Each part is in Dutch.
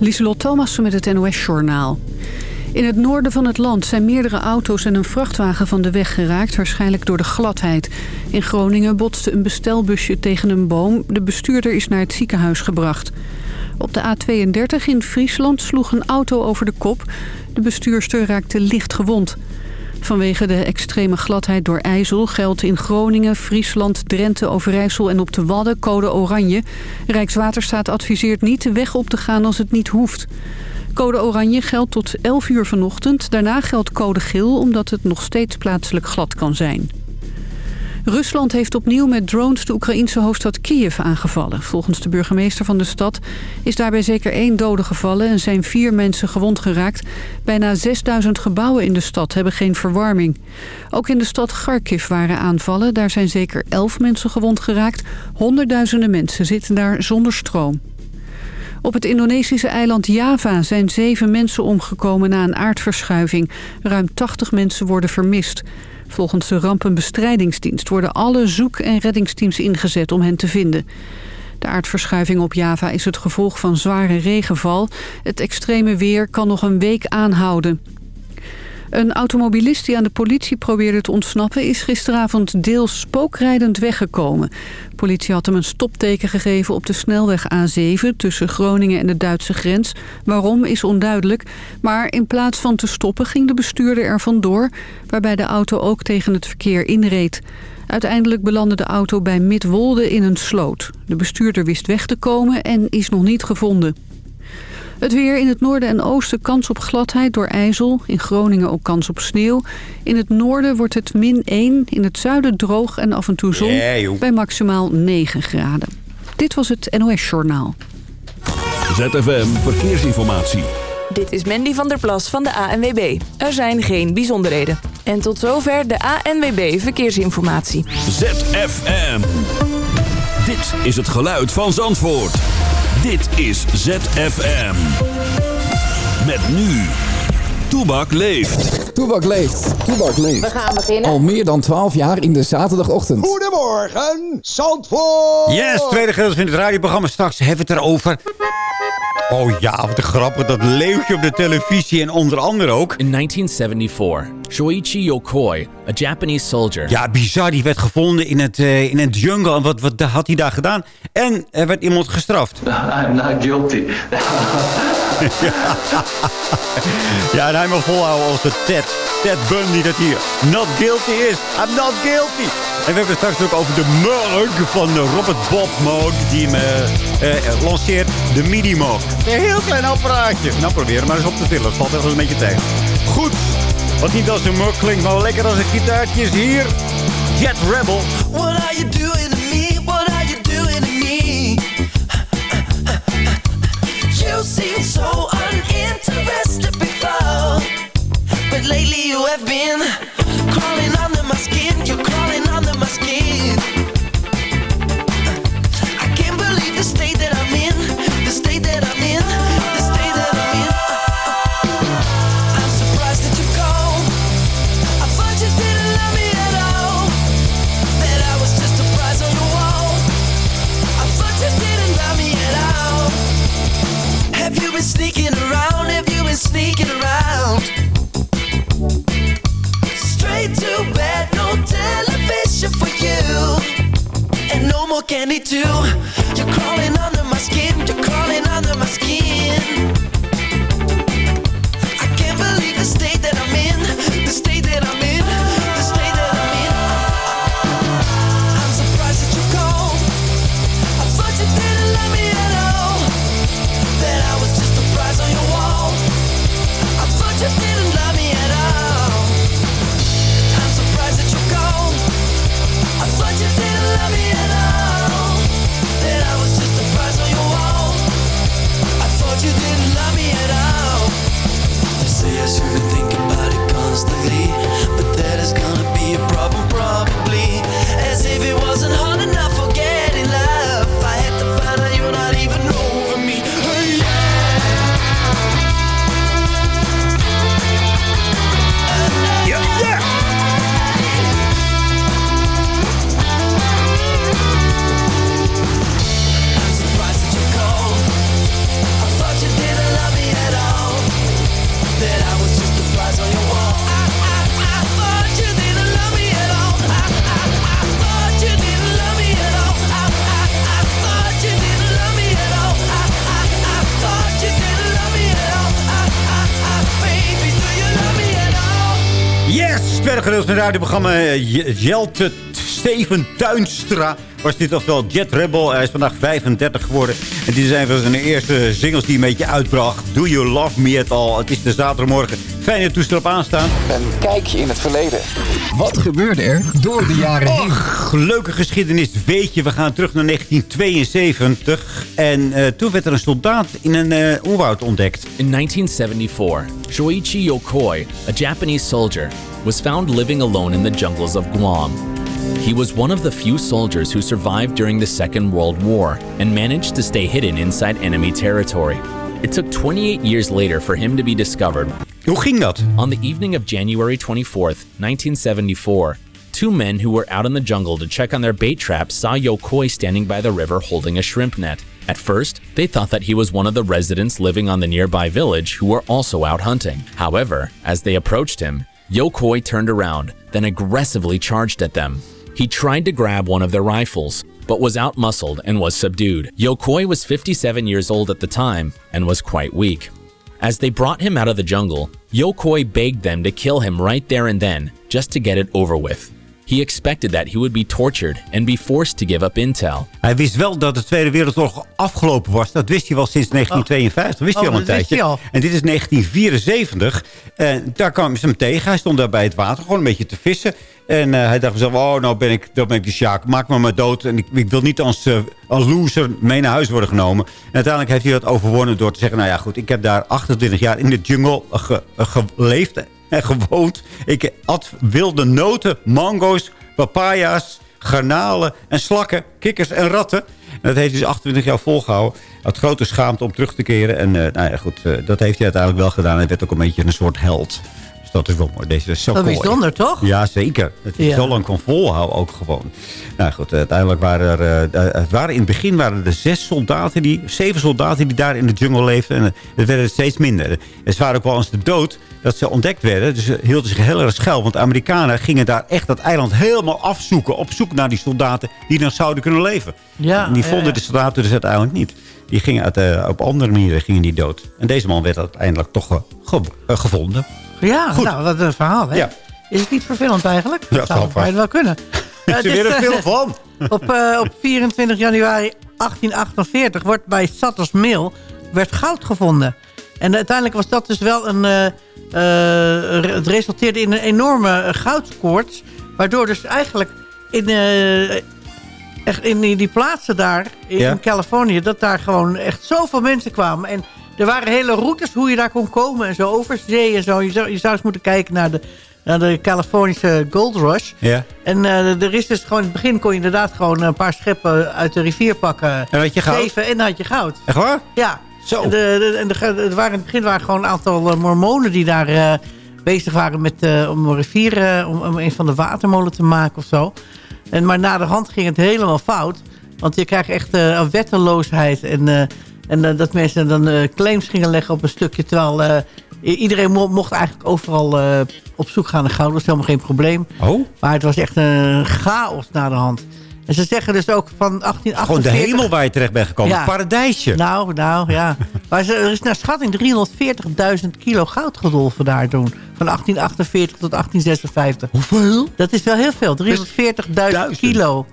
Lieselot Thomassen met het NOS-journaal. In het noorden van het land zijn meerdere auto's en een vrachtwagen van de weg geraakt... waarschijnlijk door de gladheid. In Groningen botste een bestelbusje tegen een boom. De bestuurder is naar het ziekenhuis gebracht. Op de A32 in Friesland sloeg een auto over de kop. De bestuurster raakte licht gewond. Vanwege de extreme gladheid door ijzel geldt in Groningen, Friesland, Drenthe, Overijssel en op de Wadden code oranje. Rijkswaterstaat adviseert niet de weg op te gaan als het niet hoeft. Code oranje geldt tot 11 uur vanochtend. Daarna geldt code geel omdat het nog steeds plaatselijk glad kan zijn. Rusland heeft opnieuw met drones de Oekraïense hoofdstad Kiev aangevallen. Volgens de burgemeester van de stad is daarbij zeker één dode gevallen... en zijn vier mensen gewond geraakt. Bijna 6000 gebouwen in de stad hebben geen verwarming. Ook in de stad Kharkiv waren aanvallen. Daar zijn zeker elf mensen gewond geraakt. Honderdduizenden mensen zitten daar zonder stroom. Op het Indonesische eiland Java zijn zeven mensen omgekomen na een aardverschuiving. Ruim 80 mensen worden vermist. Volgens de rampenbestrijdingsdienst worden alle zoek- en reddingsteams ingezet om hen te vinden. De aardverschuiving op Java is het gevolg van zware regenval. Het extreme weer kan nog een week aanhouden. Een automobilist die aan de politie probeerde te ontsnappen... is gisteravond deels spookrijdend weggekomen. politie had hem een stopteken gegeven op de snelweg A7... tussen Groningen en de Duitse grens. Waarom is onduidelijk. Maar in plaats van te stoppen ging de bestuurder er vandoor... waarbij de auto ook tegen het verkeer inreed. Uiteindelijk belandde de auto bij Midwolde in een sloot. De bestuurder wist weg te komen en is nog niet gevonden. Het weer in het noorden en oosten kans op gladheid door ijzel. In Groningen ook kans op sneeuw. In het noorden wordt het min 1. In het zuiden droog en af en toe zon. bij maximaal 9 graden. Dit was het NOS Journaal. ZFM Verkeersinformatie. Dit is Mandy van der Plas van de ANWB. Er zijn geen bijzonderheden. En tot zover de ANWB Verkeersinformatie. ZFM. Dit is het geluid van Zandvoort. Dit is ZFM. Met nu. Toebak leeft. Toebak leeft. Toebak leeft. We gaan beginnen. Al meer dan 12 jaar in de zaterdagochtend. Goedemorgen, Zandvoort. Yes, tweede gedeelte van het radioprogramma. Straks hebben we het erover. Oh ja, wat een grappig. Dat leeuwtje op de televisie en onder andere ook. In 1974, Shoichi Yokoi, a Japanese soldier. Ja, bizar. Die werd gevonden in het, uh, in het jungle. En wat, wat had hij daar gedaan? En er werd iemand gestraft. I'm not guilty. ja, en hij mag volhouden als de Ted. Ted Bundy dat hij not guilty is. I'm not guilty. En we hebben het straks ook over de mug van Robert Bob Moog. Die hem uh, uh, lanceert. De Midi Moog. Een heel klein apparaatje. Nou, probeer hem maar eens op te tillen. Dat valt echt wel een beetje tegen. Goed. Wat niet als een mug klinkt, maar lekker als een gitaartje is hier. Jet Rebel. What are you doing to me? What are you doing to me? You seem so uninterested before. But lately you have been been sneaking around? Have you been sneaking around? Straight to bed, no television for you. And no more candy too. You're crawling under my skin, tweede gedeelte van het radioprogramma eh, Jelte Steven Tuinstra was dit ofwel Jet Rebel. Hij is vandaag 35 geworden. En dit is een van zijn eerste singles die een beetje uitbracht. Do You Love Me At All. Het is de zaterdagmorgen. Fijne toestel op aanstaan. Een kijkje in het verleden. Wat gebeurde er door de jaren heen? Och, leuke geschiedenis weet je. We gaan terug naar 1972. En eh, toen werd er een soldaat in een eh oerwoud ontdekt. In 1974, Shoichi Yokoi, a Japanese soldier, was found living alone in the jungles of Guam. He was one of the few soldiers who survived during the Second World War and managed to stay hidden inside enemy territory. It took 28 years later for him to be discovered. Hoe ging dat? On the evening of January 24th, 1974, two men who were out in the jungle to check on their bait traps saw Yokoi standing by the river holding a shrimp net. At first, they thought that he was one of the residents living on the nearby village who were also out hunting. However, as they approached him, Yokoi turned around, then aggressively charged at them. He tried to grab one of their rifles, but was outmuscled and was subdued. Yokoi was 57 years old at the time and was quite weak. As they brought him out of the jungle, Yokoi begged them to kill him right there and then, just to get it over with. He expected that he would be tortured and be forced to give up intel. Hij wist wel dat de Tweede Wereldoorlog afgelopen was. Dat wist hij wel sinds 1952. Wist hij Oh, al een dat wist tijdje. hij al. En dit is 1974. En daar kwam ze hem tegen. Hij stond daar bij het water gewoon een beetje te vissen. En eh, hij dacht zelf, oh, nou ben ik, dan ben ik de Sjaak. Maak me maar dood. En ik, ik wil niet als, eh, als loser mee naar huis worden genomen. En uiteindelijk heeft hij dat overwonnen door te zeggen... nou ja, goed, ik heb daar 28 jaar in de jungle ge- eh, geleefd en gewoond. Ik at wilde noten, mango's, papaya's, garnalen en slakken, kikkers en ratten. En dat heeft hij dus 28 jaar volgehouden. Had grote schaamte om terug te keren. En eh, nou goed, eh, dat heeft hij uiteindelijk wel gedaan. Hij werd ook een beetje een soort held. Dat is wel mooi. Deze is zo Dat is bijzonder, toch? Ja, zeker. Dat Ja. zo lang kon volhouden ook gewoon. Nou goed, uiteindelijk waren er... eh, het waren, in het begin waren er zes soldaten, die, zeven soldaten die daar in de jungle leefden. En eh, het werden er steeds minder. En ze waren ook wel eens de dood dat ze ontdekt werden. Dus ze hielden zich heel erg schuil. Want de Amerikanen gingen daar echt dat eiland helemaal afzoeken. Op zoek naar die soldaten die nog zouden kunnen leven. Ja, en die vonden ja. de soldaten dus uiteindelijk niet. Die gingen uit, eh, op andere manieren gingen die dood. En deze man werd uiteindelijk toch ge- ge- eh, gevonden. Ja, Goed. nou, wat een verhaal, hè? Ja. Is het niet vervelend eigenlijk? Ja, dat zou vast. wel kunnen. Ik Eh, zie dus, weer een eh, film van. Op, eh, op 24 januari 1848 wordt bij Sutter's Mill werd goud gevonden. En uiteindelijk was dat dus wel een... eh, eh, het resulteerde in een enorme eh, goudkoorts. Waardoor dus eigenlijk in, eh, echt in die, die plaatsen daar in Ja. Californië... dat daar gewoon echt zoveel mensen kwamen. En er waren hele routes hoe je daar kon komen en zo over zee en zo. Je zou, je zou eens moeten kijken naar de, naar de Californische Gold Rush. Ja. En eh, er is dus gewoon in het begin kon je inderdaad gewoon een paar scheppen uit de rivier pakken. En had je goud? Zeven en dan had je goud. Echt waar? Ja. Zo. En de, de, en de, er waren, in het begin waren gewoon een aantal eh, mormonen die daar eh, bezig waren met, om een rivier, om, om een van de watermolen te maken of zo. En, maar na de hand ging het helemaal fout. Want je krijgt echt wetteloosheid. En, en eh, dat mensen dan eh, claims gingen leggen op een stukje. Terwijl eh, iedereen mo- mocht eigenlijk overal op zoek gaan naar goud. Dat was helemaal geen probleem. Oh? Maar het was echt een chaos na de hand. En ze zeggen dus ook van 1848... Gewoon de hemel waar je terecht bent gekomen. Ja. Een paradijsje. Nou, nou, ja. maar er is naar schatting 340.000 kilo goud gedolven daar toen. Van 1848 tot 1856. Hoeveel? Dat is wel heel veel. 340.000 kilo.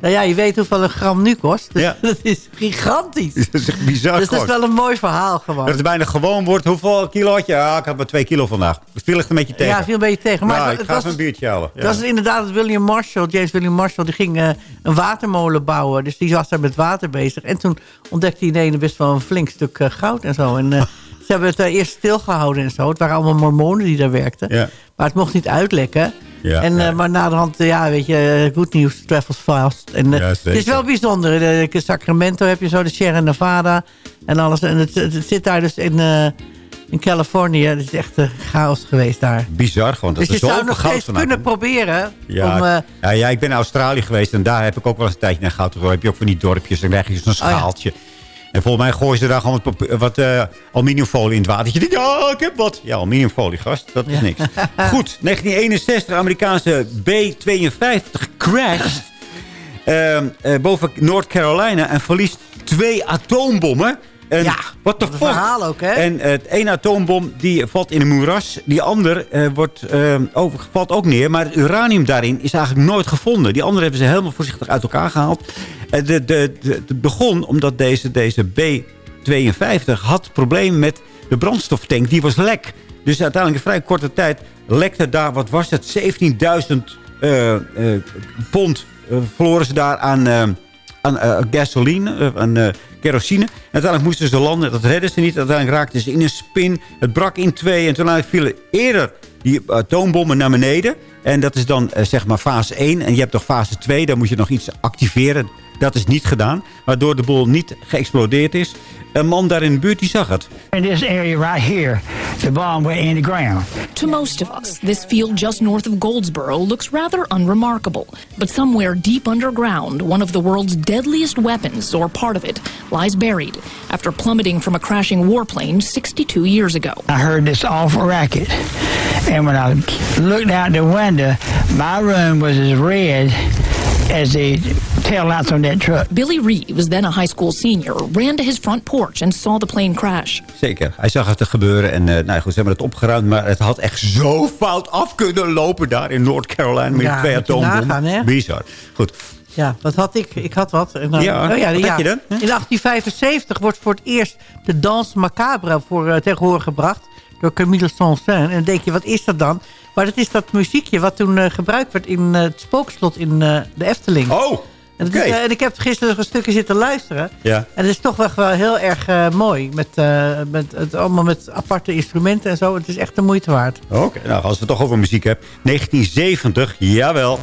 Nou ja, je weet hoeveel een gram nu kost. Ja. dat is gigantisch. Dat is echt bizar Dus dat is wel een mooi verhaal gewoon. Dat het bijna gewoon wordt. Hoeveel kilo had je? Ja, ik had maar twee kilo vandaag. Het viel echt een beetje tegen. Ja, viel een beetje tegen. Maar Nou, het, ik het ga was, een biertje halen. Ja. Dat was inderdaad William Marshall, James William Marshall. Die ging eh, een watermolen bouwen. Dus die was daar met water bezig. En toen ontdekte hij ineens best wel een flink stuk eh, goud en zo. En eh, ze hebben het eerst stilgehouden en zo. Het waren allemaal mormonen die daar werkten. Ja. Maar het mocht niet uitlekken. Ja, en, eh, ja. Maar na de hand, eh, ja, weet je, eh, good news travels fast. En, Ja, het is wel bijzonder. De, de Sacramento heb je zo, de Sierra Nevada en alles. En het, het zit daar dus in, in Californië. Het is echt chaos geweest daar. Bizar gewoon. Dat Dus je zou nog kunnen komt. proberen Ja, om... ja, ja, ik ben in Australië geweest en daar heb ik ook wel eens een tijdje naar goud gegooid. heb je ook van die dorpjes, dan krijg je zo'n Oh schaaltje. En volgens mij gooien ze daar gewoon wat, wat eh, aluminiumfolie in het water. Je denkt, ja, ik heb wat. Ja, aluminiumfolie, gast. Dat is Ja. niks. Goed, 1961, Amerikaanse B-52 crasht ehm, eh, boven North Carolina en verliest twee atoombommen. En Ja, wat de fuck? verhaal ook, hè? En eh, het ene atoombom die valt in een moeras. Die ander eh, wordt, over, valt ook neer. Maar het uranium daarin is eigenlijk nooit gevonden. Die andere hebben ze helemaal voorzichtig uit elkaar gehaald. Eh, de, de, de, het begon omdat deze, deze B-52 had probleem met de brandstoftank. Die was lek. Dus uiteindelijk in vrij korte tijd lekte daar, wat was het, 17.000 eh, eh, pond verloren ze daar aan, aan gasoline, aan kerosine. En uiteindelijk moesten ze landen, dat redden ze niet. Uiteindelijk raakten ze in een spin, het brak in twee. En toen vielen eerder die atoombommen naar beneden. En dat is dan eh, zeg maar fase 1. En je hebt nog fase 2, daar moet je nog iets activeren. Dat is niet gedaan, waardoor de boel niet geëxplodeerd is. Een man daar in de buurt die zag het. In this area right here, the bomb went in the ground. To most of us, this field just north of Goldsboro looks rather unremarkable. But somewhere deep underground, one of the world's deadliest weapons, or part of it, lies buried after plummeting from a crashing warplane 62 years ago. I heard this awful racket. And when I looked out the window, my room was as red as the tail lights on that truck. Billy Reeves, then a high school senior, ran to his front porch and saw the plane crash. Zeker. Hij zag het er gebeuren. En eh, nou goed, ze hebben het opgeruimd. Maar het had echt zo fout af kunnen lopen daar in North Carolina. Met Ja, twee atoombommen. Bizar. Goed. Ja, wat had ik? Ik had wat. En dan, Ja, oh wat had je dan? In 1875 wordt voor het eerst de Danse Macabre voor, uh, tegen horen gebracht. Door Camille Saint-Saëns. En dan denk je, wat is dat dan? Maar dat is dat muziekje wat toen uh, gebruikt werd in uh, het spookslot in uh, de Efteling. Oh, en, okay. is, en, ik heb gisteren een stukje zitten luisteren. Ja. En het is toch wel, wel heel erg mooi. Met, met, het, allemaal met aparte instrumenten en zo. Het is echt de moeite waard. Oké, okay. nou als we het toch over muziek hebben. 1970, jawel.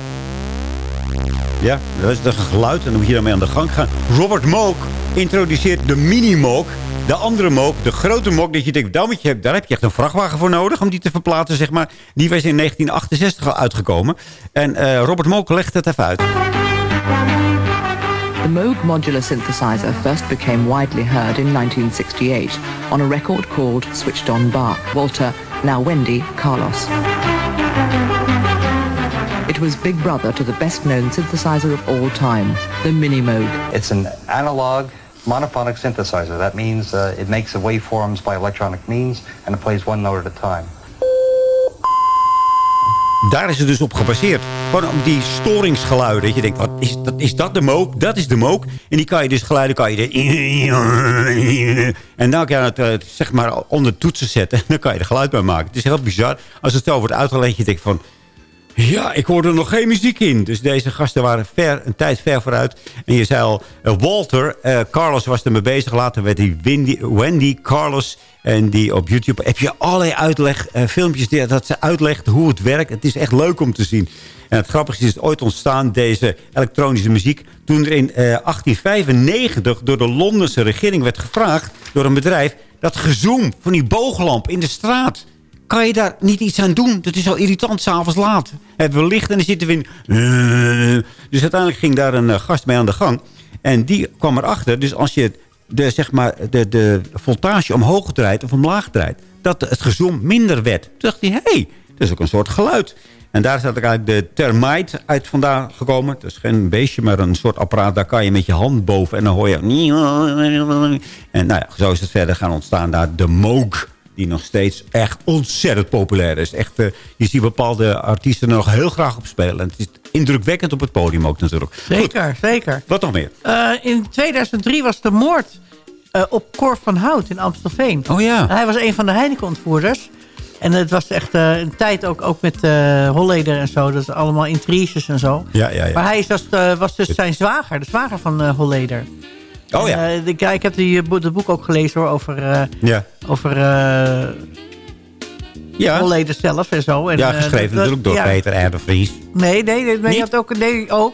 Ja, dat is een geluid en dan moet je daarmee aan de gang gaan. Robert Moog introduceert de mini-moog. De andere mook, de grote mook, dat je denkt, daar, moet je, daar heb je echt een vrachtwagen voor nodig om die te verplaatsen, zeg maar. Die was in 1968 al uitgekomen. En uh, Robert Moog legt het even uit. The Moog modular synthesizer first became widely heard in 1968 on a record called Switched On Bar, Walter, now Wendy, Carlos. It was big brother to the best-known synthesizer of all time, the Mini Moog. It's an analog monophonic synthesizer. That means uh, it makes the waveforms by electronic means and it plays one note at a time. Daar is het dus op gebaseerd. Gewoon om die storingsgeluiden. Je denkt, wat is, dat, is dat de mook? Dat is de mook. En die kan je dus geluiden kan je de... En dan kan je het zeg maar onder toetsen zetten. En dan kan je er geluid bij maken. Het is heel bizar. Als het zo wordt uitgelegd, je denkt van... Ja, ik hoorde nog geen muziek in. Dus deze gasten waren ver, een tijd ver vooruit. En je zei al, uh, Walter, uh, Carlos was ermee bezig. Later werd hij Wendy, Carlos. En die op YouTube heb je allerlei uitleg, uh, filmpjes die, dat ze uitlegt hoe het werkt. Het is echt leuk om te zien. En het grappige is, het ooit ontstaan, deze elektronische muziek... toen er in 1895 door de Londense regering werd gevraagd... door een bedrijf, dat gezoom van die booglamp in de straat kan je daar niet iets aan doen? Dat is zo irritant, s'avonds laat. Hebben we licht en dan zitten we in... Dus uiteindelijk ging daar een gast mee aan de gang. En die kwam erachter. Dus als je de, zeg maar, de, de voltage omhoog draait of omlaag draait... dat het gezoom minder werd. Toen dacht hij, hé, hey, dat is ook een soort geluid. En daar is eigenlijk de termite uit vandaan gekomen. Het is geen beestje, maar een soort apparaat. Daar kan je met je hand boven en dan hoor je... En nou ja, zo is het verder gaan ontstaan daar de Moog die nog steeds echt ontzettend populair is. Echt, uh, je ziet bepaalde artiesten er nog heel graag op spelen. En het is indrukwekkend op het podium ook natuurlijk. Zeker, Goed. zeker. Wat nog meer? Uh, in 2003 was de moord uh, op Cor van Hout in Amstelveen. Oh ja. Hij was een van de Heineken-ontvoerders. En het was echt een tijd ook, ook met Holleder en zo. Dat is allemaal intriges en zo. Ja, ja, ja. Maar hij was, was dus zijn zwager, de zwager van Holleder. Oh ja. En, uh, de, ik heb die, het boek ook gelezen hoor, over, uh, ja. over ja. Holleder zelf en zo. En, ja, geschreven natuurlijk door ja. Peter R. de Vries. Nee, nee, nee maar je had ook, nee, ook.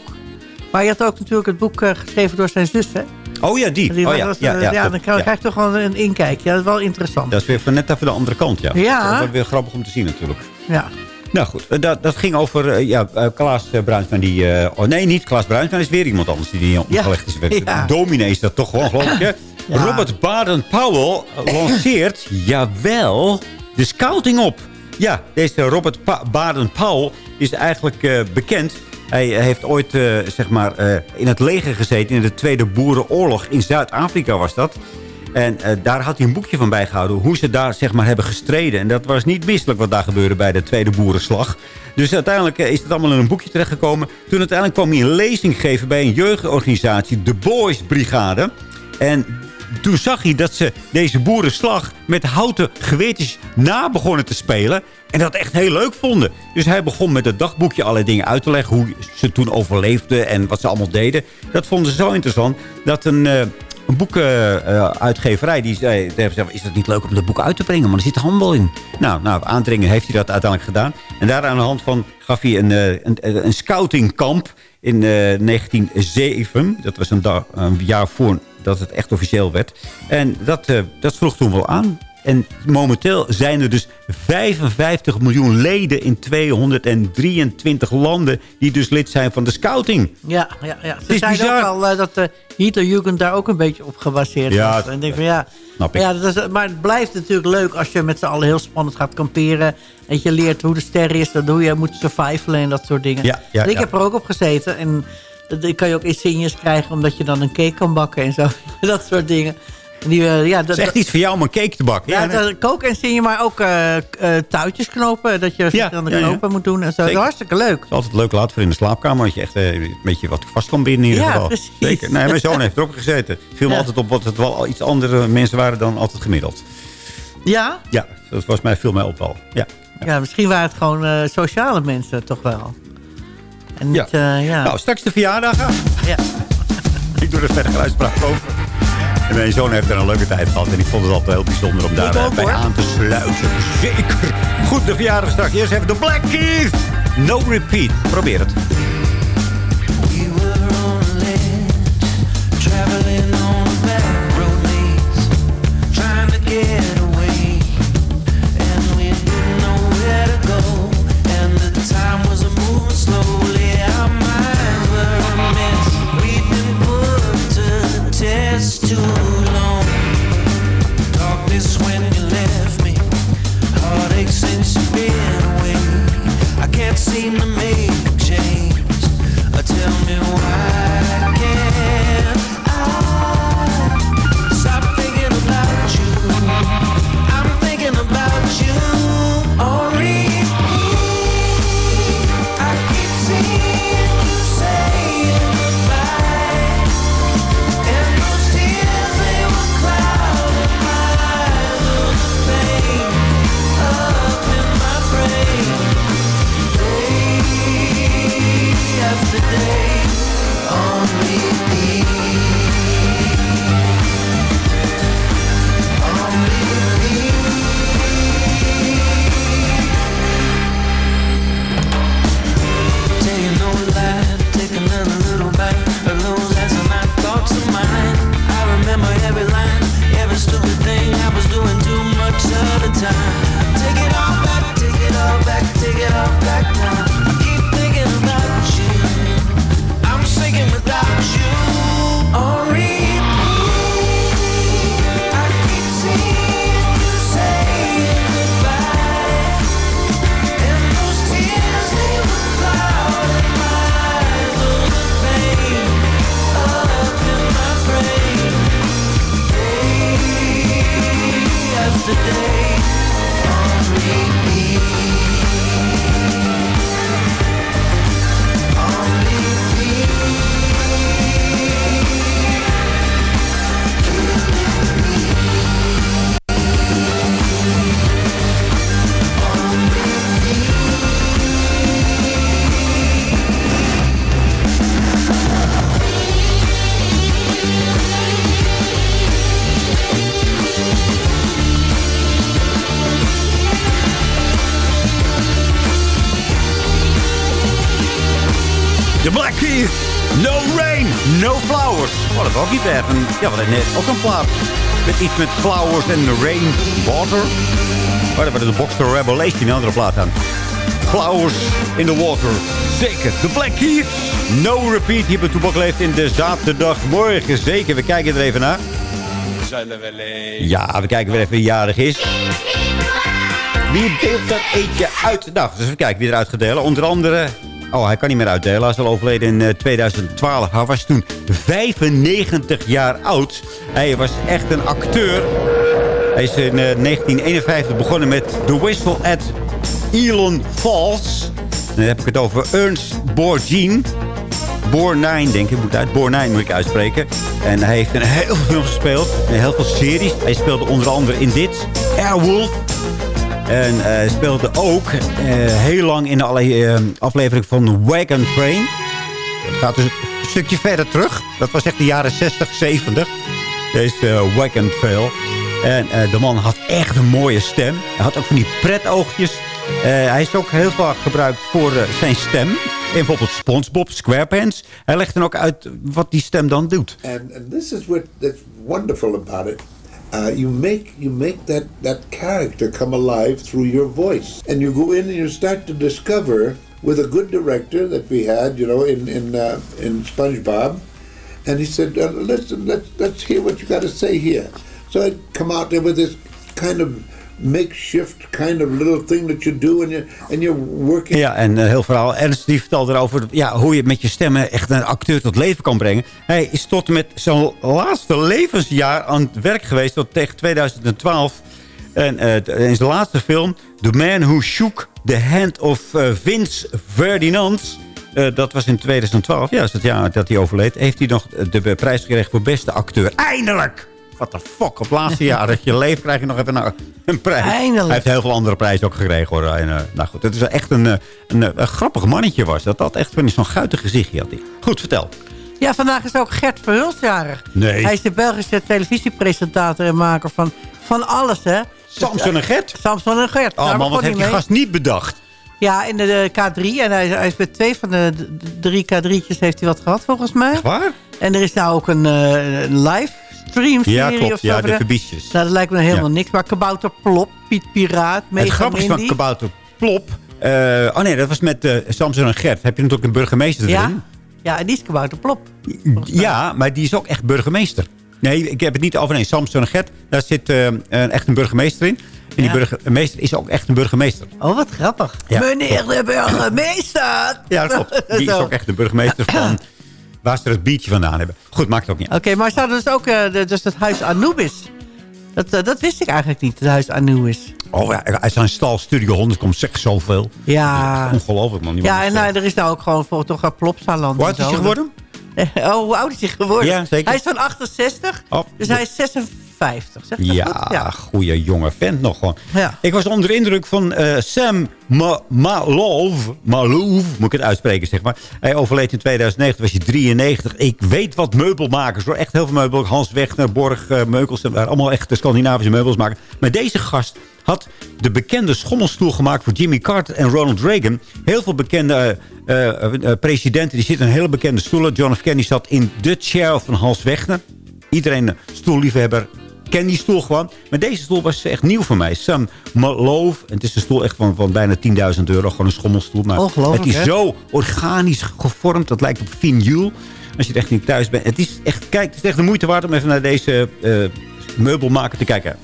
Maar je had ook natuurlijk het boek geschreven door zijn zus, hè? Oh ja, die. die oh, ja. Was, ja, ja, ja, dan krijg je toch wel een inkijk. Ja, dat is wel interessant. Dat is weer van net even de andere kant, ja. Ja. Dat is weer grappig om te zien natuurlijk. Ja. Nou goed, dat, dat ging over uh, ja, uh, Klaas uh, Bruinsma. Die, oh nee, niet Klaas Bruinsma. is weer iemand anders die die omgelegd is. Ja. Dominee is dat toch gewoon, geloof ik. Ja. Robert Baden-Powell lanceert, jawel, de scouting op. Ja, deze Robert pa Baden-Powell is eigenlijk bekend. Hij heeft ooit zeg maar, in het leger gezeten in de Tweede Boerenoorlog. In Zuid-Afrika was dat. En eh, daar had hij een boekje van bijgehouden. Hoe ze daar zeg maar hebben gestreden. En dat was niet misselijk wat daar gebeurde bij de Tweede Boerenslag. Dus uiteindelijk eh, is het allemaal in een boekje terechtgekomen. Toen uiteindelijk kwam hij een lezing geven bij een jeugdorganisatie. De Boys Brigade. En toen zag hij dat ze deze boerenslag met houten geweertjes na begonnen te spelen. En dat echt heel leuk vonden. Dus hij begon met het dagboekje allerlei dingen uit te leggen. Hoe ze toen overleefden en wat ze allemaal deden. Dat vonden ze zo interessant dat een... eh, een boekenuitgeverij die zei, is het niet leuk om dat boek uit te brengen? Maar er zit handel in. Nou, nou, aandringen heeft hij dat uiteindelijk gedaan. En daar aan de hand van gaf hij een, eh, een, een scoutingkamp in eh, 1907. Dat was een, jaar voor dat het echt officieel werd. En dat, eh, dat vroeg toen wel aan. En momenteel zijn er dus 55 miljoen leden in 223 landen... die dus lid zijn van de scouting. Ja, ja, ja. Ze is zeiden ook al eh, dat de Hitlerjugend daar ook een beetje op gebaseerd Ja, was. En denk van ja, Snap ik. ja dat is, maar het blijft natuurlijk leuk als je met z'n allen heel spannend gaat kamperen. En je leert hoe de ster is, en hoe je moet survivalen en dat soort dingen. Ja, ja, ik ja. heb er ook op gezeten. En dan kan je ook insignes krijgen omdat je dan een cake kan bakken en zo. dat soort dingen. Die, eh, ja, dat, is echt iets voor jou om een cake te bakken. ja, Ja, nee. dat- koken en zingen, maar ook eh, touwtjes knopen. Dat je dan de ja, ja. knopen moet doen en zo. Dat is hartstikke leuk. Het is altijd leuk laat voor in de slaapkamer. Dat je echt een beetje wat vast kan binden in ieder Ja, geval. precies. Zeker. Nee, mijn zoon heeft erop gezeten. Het viel me altijd op wat het wel iets andere mensen waren dan altijd gemiddeld. Ja? Ja, dat was mij, viel mij op wel. Ja. Ja, misschien waren het gewoon sociale mensen toch wel. En niet, ja. Nou, straks de verjaardagen. Ja. Ik doe er verder geen uitspraak over. En mijn zoon heeft er een leuke tijd gehad. En ik vond het altijd heel bijzonder om daar ook, eh, bij hoor. aan te sluiten. Zeker. Goed, de verjaardag straks. Eerst even de Black Keys. No repeat. Probeer het. Ja, we hadden net ook een plaat. Met iets met flowers en rain, water. Maar dat was de Boxer Revelation, een andere plaat aan. Flowers in the water. Zeker. De Black Keys. No repeat. Hier bij Toebak leeft in de zaterdagmorgen. Zeker. We kijken er even naar. Ja, we kijken weer even wie jarig is. Wie deelt dat eetje uit? Nou, dus even kijken wie eruit delen. Onder andere Oh, hij kan niet meer uitdelen. Hij is al overleden in eh, 2012. Hij was toen 95 jaar oud. Hij was echt een acteur. Hij is in eh, 1951 begonnen met The Whistle at Elon Falls. Dan heb ik het over Ernst Borgnine. Borgnine, denk ik, moet uit. Borgnine moet ik uitspreken. En hij heeft in heel veel gespeeld. In heel veel series. Hij speelde onder andere in dit. Airwolf. En hij speelde ook eh, heel lang in alle eh, afleveringen van Wagon Train. Het gaat dus een stukje verder terug. Dat was echt de jaren 60, 70. Deze uh, Wagon Trail. En de man had echt een mooie stem. Hij had ook van die pretoogjes. Eh, hij is ook heel vaak gebruikt voor zijn stem. In bijvoorbeeld SpongeBob, SquarePants. Hij legt dan ook uit wat die stem dan doet. And this is that's wonderful about it. Uh, you make you make that that character come alive through your voice, and you go in and you start to discover with a good director that we had, you know, in in uh, in SpongeBob, and he said, uh, "Listen, let's let's hear what you got to say here." So I come out there with this kind of makeshift kind of little thing that you do, and you and you're working. Ja, en een heel verhaal. Ernst die vertelde erover ja, hoe je met je stemmen echt een acteur tot leven kan brengen. Hij is tot met zijn laatste levensjaar aan het werk geweest, tot tegen 2012. En eh, in zijn laatste film, The Man Who Shook the Hand of eh, Vince Ferdinand... eh, dat was in 2012, ja, het jaar dat hij overleed... heeft hij nog de prijs gekregen voor beste acteur. Eindelijk! Wat de fuck, op het laatste jaar dat je leeft krijg je nog even een, een prijs. Eindelijk. Hij heeft heel veel andere prijzen ook gekregen hoor. En, eh, nou goed, het is echt een, eh, een, eh, een grappig mannetje was. Dat had echt zo'n guitig gezichtje had hij. Goed, vertel. Ja, vandaag is ook Gert Verhulst jarig. Nee. Hij is de Belgische televisiepresentator en maker van, van alles, hè. Samson en Gert? Samson en Gert. Oh Daar man, wat heeft die mee. gast niet bedacht? Ja, in de, de K3. En hij, hij is met twee van de, drie K3'tjes heeft hij wat gehad, volgens mij. waar? En er is nou ook een, een live Ja, klopt. of zo. Ja, de verbiesjes. Nou, dat lijkt me helemaal Ja. niks. Maar Kabouter Plop, Piet Piraat, Het Mega grappige is van. Kabouter Plop. eh, oh nee, dat was met eh, Samson en Gert. Heb je natuurlijk een burgemeester Ja? erin? Ja, en die is Kabouter Plop. Ja, maar die is ook echt burgemeester. Nee, ik heb het niet over nee, Samson en Gert. Daar zit eh, een, echt een burgemeester in. En die burgemeester is ook echt een burgemeester. Oh, wat grappig. Ja, Meneer de burgemeester! Ja, dat klopt. Die is ook echt de burgemeester van... Waar ze het biertje vandaan hebben. Goed, maakt het ook niet uit. Oké, maar ze hadden dus ook eh, de- dus het huis Anubis. Dat, eh, dat wist ik eigenlijk niet, het huis Anubis. Oh ja, uit zijn stal Studio 100 komt zeg zoveel. Ja. Ongelooflijk man. Ja, en nou, er is nou ook gewoon voor toch een plopsaland. Oud is hij geworden? Oh, hoe oud is hij geworden? Ja, zeker. Hij is van 68, Oh, dus hij is 56. Zeg dat Ja, goed? ja. goede jonge vent nog gewoon. Ja. Ik was onder de indruk van eh, Sam Ma Malov. Malov, moet ik het uitspreken, zeg maar. Hij overleed in 2009, toen was hij 93. Ik weet wat meubelmakers, hoor. Echt heel veel meubel. Hans Wegner, Borg, eh, Meukels. Allemaal echt de Scandinavische meubels maken. Maar deze gast had de bekende schommelstoel gemaakt voor Jimmy Carter en Ronald Reagan. Heel veel bekende eh, eh, eh, presidenten die zitten in hele bekende stoelen. John F. Kennedy zat in de chair van Hans Wegner. Iedereen een stoelliefhebber ken die stoel gewoon. Maar deze stoel was echt nieuw voor mij. Sam Malove. En het is een stoel echt van, van bijna 10.000 euro. Gewoon een schommelstoel. Maar het is hè? zo organisch gevormd. Dat lijkt op vinyl. Als je er echt niet thuis bent. Het is echt, kijk, het is echt de moeite waard om even naar deze meubelmaker te kijken.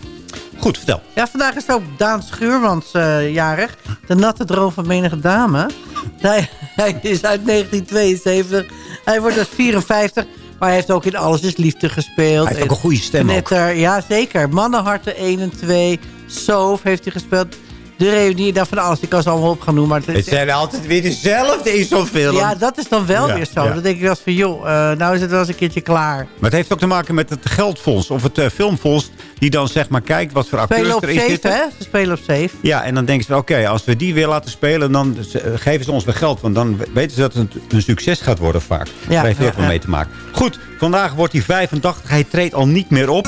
Goed, vertel. Ja, vandaag is ook Daan Schuurmans eh, jarig. De natte droom van menige dame. Hij, hij is uit 1972. Hij wordt dus 54. Maar hij heeft ook in Alles is Liefde gespeeld. Hij heeft ook een goede stem ook. Knetter, ja zeker. Mannenharten 1 en 2. Soof heeft hij gespeeld. De reunie, daar van alles. Ik kan ze allemaal op gaan noemen. Maar Het zijn altijd weer dezelfde in zo'n film. Ja, dat is dan wel Ja, weer zo. ja. Dan denk ik wel van, joh, eh, nou is het wel eens een keertje klaar. Maar het heeft ook te maken met het geldfonds. Of het eh, filmfonds. Die dan zeg maar kijkt wat voor acteurs Spelen op erin safe, zitten. hè? Ze spelen op safe. Ja, en dan denken ze, oké, als we die weer laten spelen... dan eh, geven ze ons weer geld. Want dan weten ze dat het een, succes gaat worden vaak. Ja, Daar heeft wel ja. mee te maken. Goed, vandaag wordt hij 85. Hij treedt al niet meer op.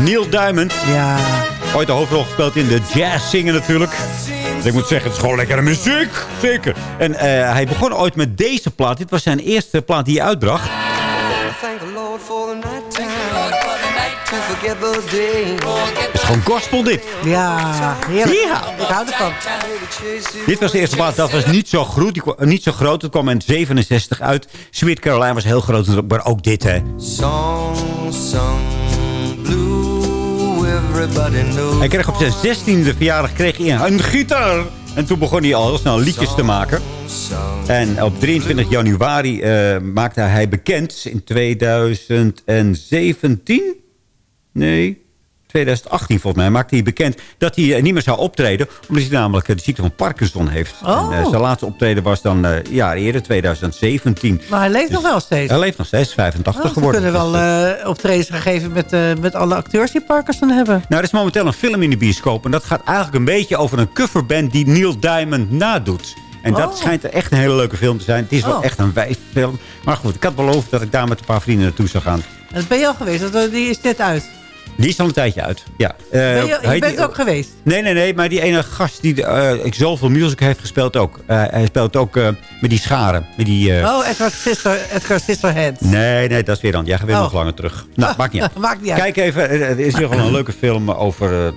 Neil Diamond. Ja. Ooit de hoofdrol gespeeld in de jazz zingen natuurlijk. Dus ik moet zeggen, het is gewoon lekkere muziek. Zeker. En eh, hij begon ooit met deze plaat. Dit was zijn eerste plaat die hij uitbracht. Het is gewoon gospel dit. Ja, heerlijk. Ja. Ik hou ervan. Dit was de eerste plaat, dat was niet zo, groot, die kwam- niet zo groot. Het kwam in 67 uit. Sweet Caroline was heel groot, maar ook dit, hè. Song sung Hij kreeg op zijn 16e verjaardag kreeg hij een gitaar. En toen begon hij al snel liedjes te maken. En op 23 januari eh, maakte hij bekend in 2017... Nee, 2018 volgens mij maakte hij bekend dat hij eh, niet meer zou optreden. Omdat hij namelijk eh, de ziekte van Parkinson heeft. Oh. En, eh, zijn laatste optreden was dan eh ja, eerder, 2017. Maar hij leeft nog wel steeds. Hij leeft nog steeds, 85 Oh, geworden. kunnen Dus, wel eh optredens gaan geven met, met alle acteurs die Parkinson hebben. Nou, er is momenteel een film in de bioscoop. En dat gaat eigenlijk een beetje over een coverband die Neil Diamond nadoet. En dat Oh. schijnt echt een hele leuke film te zijn. Het is wel Oh. echt een wijsfilm. Maar goed, ik had beloofd dat ik daar met een paar vrienden naartoe zou gaan. Dat ben je al geweest, die is net uit. Die is al een tijdje uit. Ja. Eh, Ben je, je bent ook geweest. Nee, nee, nee. Maar die ene gast die eh ik zoveel music heeft gespeeld ook. Eh, hij speelt ook met die scharen. Met die, Oh, Edgar, Sister, Edgar. Nee, nee, dat is weer dan. Jij gaat weer Oh. nog langer terug. Nou, maakt niet uit. Maakt niet uit. Kijk even, het is weer gewoon een leuke film over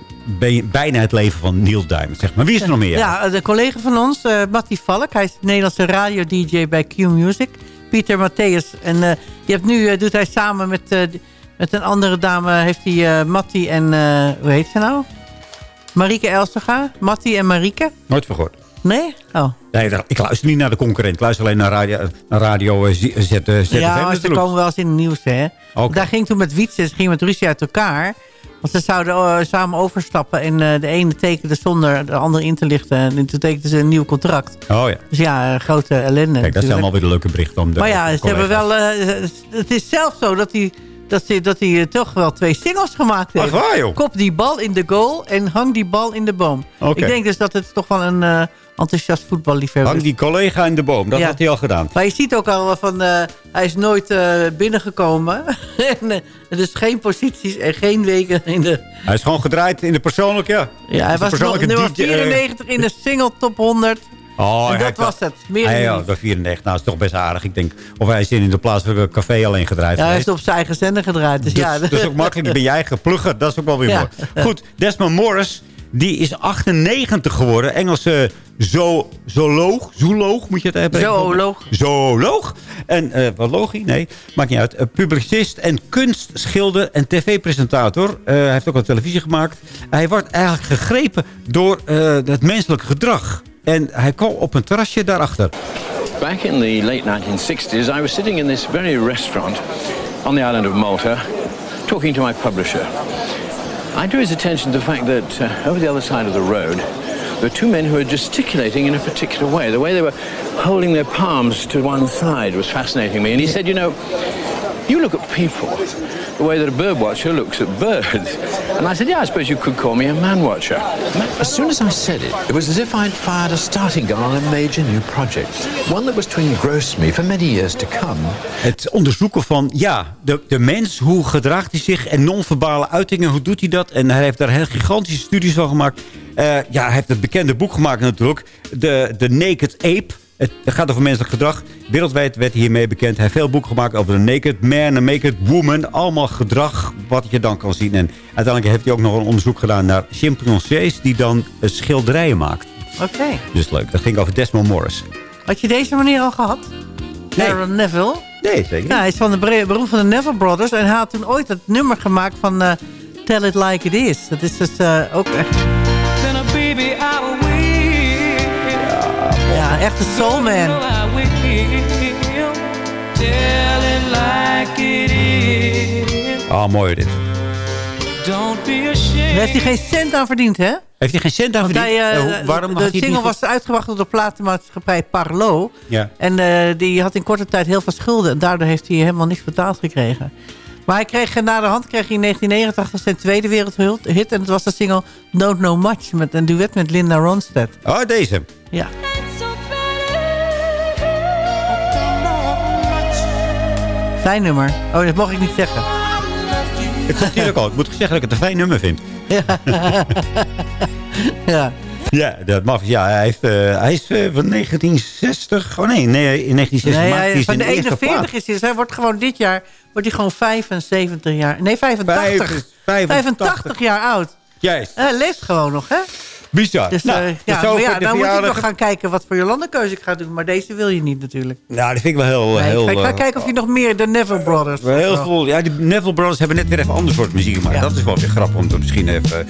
bijna het leven van Neil Diamond. Zeg maar. Wie is er nog meer? Ja, de collega van ons, Matty Valk. Hij is de Nederlandse radio-dj bij Q Music. Pieter Matthäus. En eh, die hebt nu doet hij samen met, met een andere dame... heeft hij eh Matty en... eh, hoe heet ze nou? Marieke Elstega. Matty en Marieke. Nooit vergoord. Nee? Oh. Nee, ik luister niet naar de concurrent. Ik luister alleen naar radio, naar radio eh, Z- Z- Z- ZFM ja, ze komen wel eens in het nieuws, hè. Daar ging toen met Wietse, ze gingen met ruzie uit elkaar. Want ze zouden samen overstappen. En de ene tekende zonder de andere in te lichten. En toen tekenden ze een nieuw contract. Oh ja. Dus ja, grote ellende. Kijk, dat zijn natuurlijk. allemaal weer de leuke berichten. Om de Maar ja, ze hebben wel, het is zelfs zo dat hij, dat, hij, dat hij eh, toch wel twee singles gemaakt heeft. Ach, waar, joh? Kop die bal in de goal en hang die bal in de boom. Ik denk dus dat het toch wel een eh, enthousiast voetballiefhebber Hang is. die collega in de boom. Dat Ja. had hij al gedaan. Maar je ziet ook al van, eh, hij is nooit binnengekomen. en, eh, dus geen posities en geen weken in de... Hij is gewoon gedraaid in de persoonlijke, ja. Ja, hij was nog nummer DJ, eh, 94 in de single top 100. Oh, en dat was het. Meer Ah, ja, bij 94. Nou, dat is toch best aardig. Ik denk, of hij is in de plaatselijke café alleen gedraaid Ja, hij is op zijn eigen zender gedraaid. Dus dat, ja, dat is ook makkelijk. Ben je eigen plugger. Dat is ook wel weer Ja. mooi. Goed, Desmond Morris. Die is 98 geworden. Engelse zo, zooloog. Zooloog moet je het hebben. Zooloog. Zooloog. En uh, wat logie? Nee, maakt niet uit. Uh, publicist en kunstschilder en tv-presentator. Uh, hij heeft ook al televisie gemaakt. Hij wordt eigenlijk gegrepen door het menselijke gedrag. En hij kwam op een terrasje daarachter. Back in the late 1960s, I was sitting in this very restaurant on the island of Malta, talking to my publisher. I drew his attention to the fact that uh, over the other side of the road, there were two men who were gesticulating in a particular way. The way they were holding their palms to one side was fascinating me. And he said, you know, you look at people the way that a bird watcher looks at birds. And I said, yeah, I suppose you could call me a man watcher. As soon as I said it, it was as if I'd fired a starting gun on a major new project. One that was to engross me for many years to come. Het onderzoeken van, ja, de, de mens, hoe gedraagt hij zich en non-verbale uitingen, hoe doet hij dat? En hij heeft daar heel gigantische studies van gemaakt. Uh, ja, hij heeft het bekende boek gemaakt natuurlijk, de, de Naked Ape. Het gaat over menselijk gedrag. Wereldwijd werd hij hiermee bekend. Hij heeft veel boeken gemaakt over de naked man en naked woman. Allemaal gedrag wat je dan kan zien. En uiteindelijk heeft hij ook nog een onderzoek gedaan naar chimpansees... die dan schilderijen maakt. Oké. Okay. Dus leuk. Dat ging over Desmond Morris. Had je deze manier al gehad? Nee. Aaron Neville? Nee, zeker niet. Ja, hij is van de beroep van de Neville Brothers. En hij had toen ooit het nummer gemaakt van uh, Tell It Like It Is. Dat is dus uh, ook echt... Ja, echt een soulman. Ah, oh, mooi dit. Daar heeft hij geen cent aan verdiend, hè? Heeft hij geen cent aan verdiend? Hij, uh, uh, waarom de single niet... was uitgebracht door de platenmaatschappij Parlo. Ja. En uh, die had in korte tijd heel veel schulden. En daardoor heeft hij helemaal niks betaald gekregen. Maar hij kreeg, na de hand kreeg hij in 1989 zijn tweede wereldhit. En het was de single Don't Know Much. Met een duet met Linda Ronstadt. Oh, deze. Ja. Fijn nummer. Oh, dat mocht ik niet zeggen. Ik ook al. Ik moet zeggen dat ik het een fijn nummer vind. Ja. ja. Ja, dat mag. Ja, hij, heeft, uh, hij is uh, van 1960. Oh nee, nee in 1960 nee, hij van de 41 is hij. Dus hij wordt gewoon dit jaar wordt hij gewoon 75 jaar. Nee, 85. 85, 85 jaar oud. Juist. Hij leeft gewoon nog, hè? Bizar. Dus, Nou, eh, ja, zo maar ja, de dan moet ik nog gaan kijken wat voor Jolandekeuze ik ga doen. Maar deze wil je niet natuurlijk. Nou, dat vind ik wel heel... Nee, heel ik ga eh, kijken of je nog meer de Neville Brothers... Heel veel. Ja, die Neville Brothers hebben net weer even ander soort muziek gemaakt. Dat is wel weer grappig om het misschien even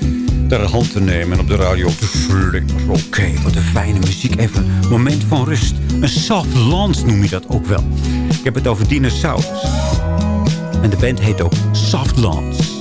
ter hand te nemen en op de radio te flikkeren. Oké, wat een fijne muziek. Even een moment van rust. Een soft lance noem je dat ook wel. Ik heb het over dinosaurus. En de band heet ook Soft Lance.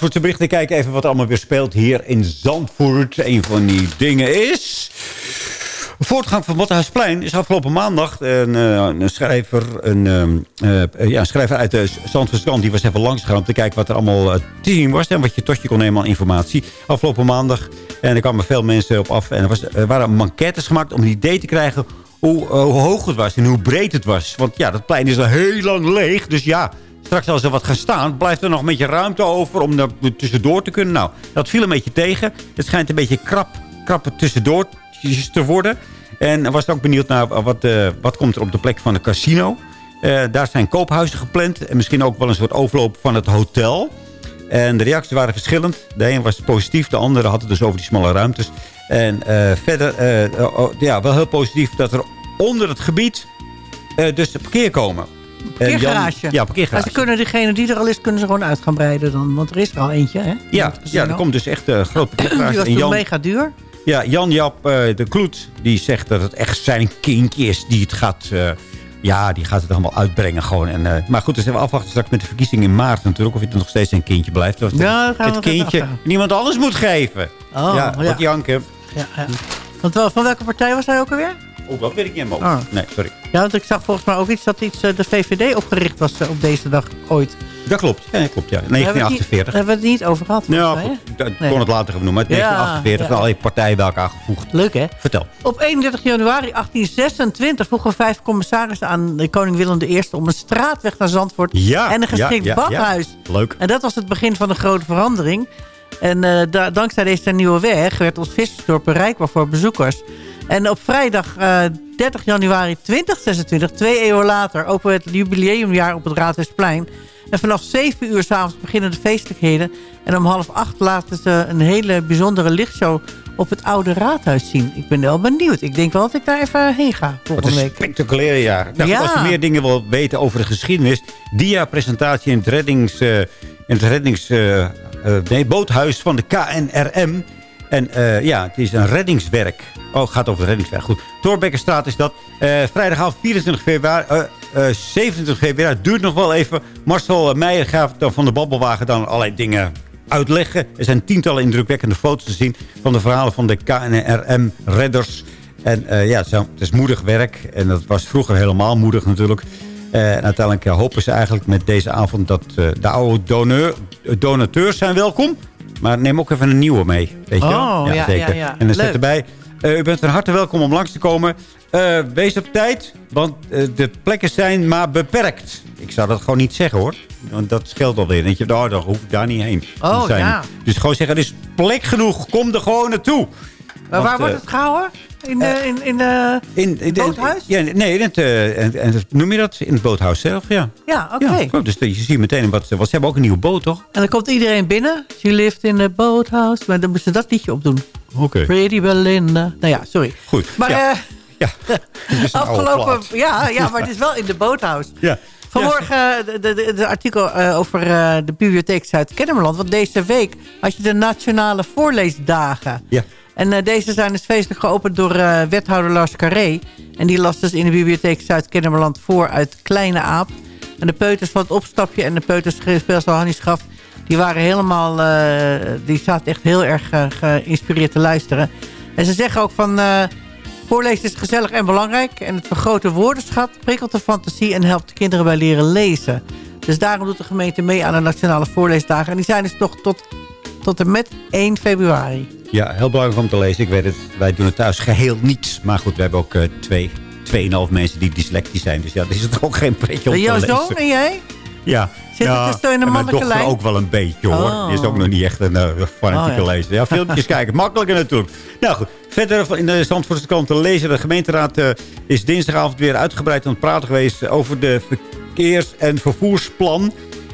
Zandvoortse berichten. Kijken even wat er allemaal weer speelt hier in Zandvoort. Een van die dingen is... Voortgang van Bottenhuisplein is afgelopen maandag een, eh, een schrijver, een, ehm, eh, ja, schrijver uit de Zandvoortse krant, die was even langs gegaan om te kijken wat er allemaal eh, te zien was en wat je tot je kon nemen aan informatie. Afgelopen maandag. En er kwamen veel mensen op af en er, was, waren enquêtes gemaakt om een idee te krijgen eh, hoe hoog het was en hoe breed het was. Want ja, dat plein is al heel lang leeg. Dus ja, straks als er wat gaat staan, blijft er nog een beetje ruimte over om er tussendoor te kunnen. Nou, dat viel een beetje tegen. Het schijnt een beetje krap, tussendoor te worden. En was ook benieuwd naar wat, eh, wat komt er op de plek van de casino. Eh, daar zijn koophuizen gepland. En misschien ook wel een soort overloop van het hotel. En de reacties waren verschillend. De een was positief, de andere had het dus over die smalle ruimtes. En eh, verder, eh, oh, ja, wel heel positief dat er onder het gebied dus parkeer komen. Parkeergarage. Ja, parkeergarage. Maar ze kunnen degene die er al is, kunnen ze gewoon uit gaan breiden dan. Want er is er al eentje, hè? Ja, ja, er komt dus echt een groot Die parkeergarage. was En toen Jan- mega duur. Ja, Jan-Jap eh, de Kloet die zegt dat het echt zijn kindje is die het gaat, eh, Ja, die gaat het allemaal uitbrengen gewoon. En, eh, maar goed, dus we afwachten straks met de verkiezingen in maart natuurlijk... of het nog steeds een kindje blijft. Ja, dat gaan we het even kindje niemand anders moet geven. Oh, ja, ja. wat janken. Ja, ja. Want wel, van welke partij was hij ook alweer? Oh, dat weet ik niet helemaal. Oh. Nee, sorry. Ja, want ik zag volgens mij ook iets dat iets, eh, de VVD opgericht was eh, op deze dag ooit. Dat klopt. Ja, dat klopt, ja. Daar hebben we het niet- 1948. Daar hebben we het niet over gehad. Ja, mij, goed. Nee. kon het later gaan noemen. Maar Ja, 1948, ja. allerlei partijen bij elkaar gevoegd. Leuk, hè? Vertel. Op 31 januari 1826 vroegen vijf commissarissen aan de koning Willem I... om een straatweg naar Zandvoort Ja, en een geschikt badhuis. Leuk. En dat was het begin van een grote verandering. En eh, da- dankzij deze nieuwe weg werd ons vissersdorp bereikbaar voor bezoekers. En op vrijdag eh, 30 januari 2026, twee eeuwen later... openen we het jubileumjaar op het Raadhuisplein. En vanaf 7 uur s'avonds beginnen de feestelijkheden. En om half acht laten ze een hele bijzondere lichtshow op het oude raadhuis zien. Ik ben wel benieuwd. Ik denk wel dat ik daar even heen ga Wat volgende een week. spectaculair jaar. Nou, goed, Ja. Als je meer dingen wilt weten over de geschiedenis... dia-presentatie in het reddings... eh, in het reddings eh, eh, nee, boothuis van de KNRM. En eh, ja, het is een reddingswerk. Oh, het gaat over reddingswerk. Goed. Torbekkenstraat is dat. Eh, vrijdagavond 24 februari... eh, eh, 27 februari. Het duurt nog wel even. Marcel Meijer gaat dan van de babbelwagen dan allerlei dingen uitleggen. Er zijn tientallen indrukwekkende foto's te zien... van de verhalen van de KNRM-redders... En eh, ja, het is moedig werk. En dat was vroeger helemaal moedig natuurlijk. Eh, en uiteindelijk eh, hopen ze eigenlijk met deze avond dat eh, de oude doneur, donateurs zijn welkom. Maar neem ook even een nieuwe mee. Weet je? Oh, ja, ja, ja. En dan staat erbij, eh, u bent van harte welkom om langs te komen. Eh, wees op tijd, want eh, de plekken zijn maar beperkt. Ik zou dat gewoon niet zeggen hoor. Want dat scheelt alweer. Dat je, nou, dan hoef ik daar niet heen. Oh, zijn. ja. Dus gewoon zeggen, er is plek genoeg. Kom er gewoon naartoe. Maar Want, waar wordt eh, het gehouden? In, eh, in, in, eh, in, in het boothuis? Ja, nee, in het, eh, en, noem je dat? In het boothuis zelf, ja. Ja, oké. Ja, goed, dus je ziet meteen wat, wat ze hebben ook een nieuwe boot, toch? En dan komt iedereen binnen. She lived in a boathouse. Maar dan moesten ze dat liedje opdoen. Oké. Pretty Belinda. Nou ja, sorry. Goed. Maar ja. eh, ja. Afgelopen... Ja, ja, maar het is wel in de boothouse. Ja. Vanmorgen eh, de, de, artikel eh, over eh, de bibliotheek Zuid-Kennemerland. Want deze week had je de Nationale Voorleesdagen. Ja. En eh, deze zijn dus feestelijk geopend door eh, wethouder Lars Carré. En die las dus in de bibliotheek Zuid-Kennemerland voor uit Kleine Aap. En de peuters van het opstapje en de peuters speelsel Hannie Schaf... die waren helemaal... eh, die zaten echt heel erg geïnspireerd te luisteren. En ze zeggen ook van... Voorlezen is gezellig en belangrijk. En het vergroot de woordenschat, prikkelt de fantasie... en helpt de kinderen bij leren lezen. Dus daarom doet de gemeente mee aan de Nationale Voorleesdagen. En die zijn dus nog tot, tot en met 1 februari. Ja, heel belangrijk om te lezen. Ik weet het, wij doen het thuis geheel niet. Maar goed, we hebben ook eh, twee, tweeënhalf mensen die dyslectisch zijn. Dus ja, dan is het ook geen pretje om te jouw lezen. zoon en jij? Ja. Zit het ja, dus zo in de en mijn mannelijke lijn? ook wel een beetje hoor. Oh. Die is ook nog niet echt een uh, fanatieke Oh, ja. lezer. Ja, filmpjes kijken. Makkelijker natuurlijk. Nou goed, verder in de Zandvoortse krant te lezen. De gemeenteraad eh, is dinsdagavond weer uitgebreid aan het praten geweest... over de verkeers- en vervoersplan.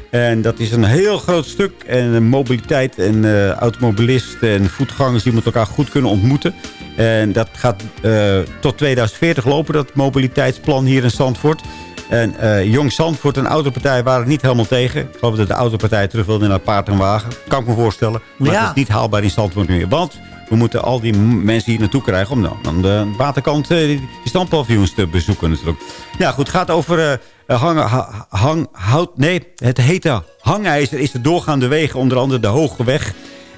En dat is een heel groot stuk. En eh, mobiliteit en eh, automobilisten en voetgangers... die met elkaar goed kunnen ontmoeten. En dat gaat eh, tot 2040 lopen, dat mobiliteitsplan hier in Zandvoort. En Jong Zandvoort en de Autopartij waren niet helemaal tegen. Ik geloof dat de Autopartij terug wilde naar paard en wagen. Kan ik me voorstellen. Maar Ja. het is niet haalbaar in Zandvoort meer. Want we moeten al die mensen hier naartoe krijgen... om dan aan de waterkant eh, die standpaviljoens te bezoeken natuurlijk. Ja goed, het gaat over eh, hang, ha- hang, hout... Nee, het hete hangijzer is de doorgaande wegen. Onder andere de Hogeweg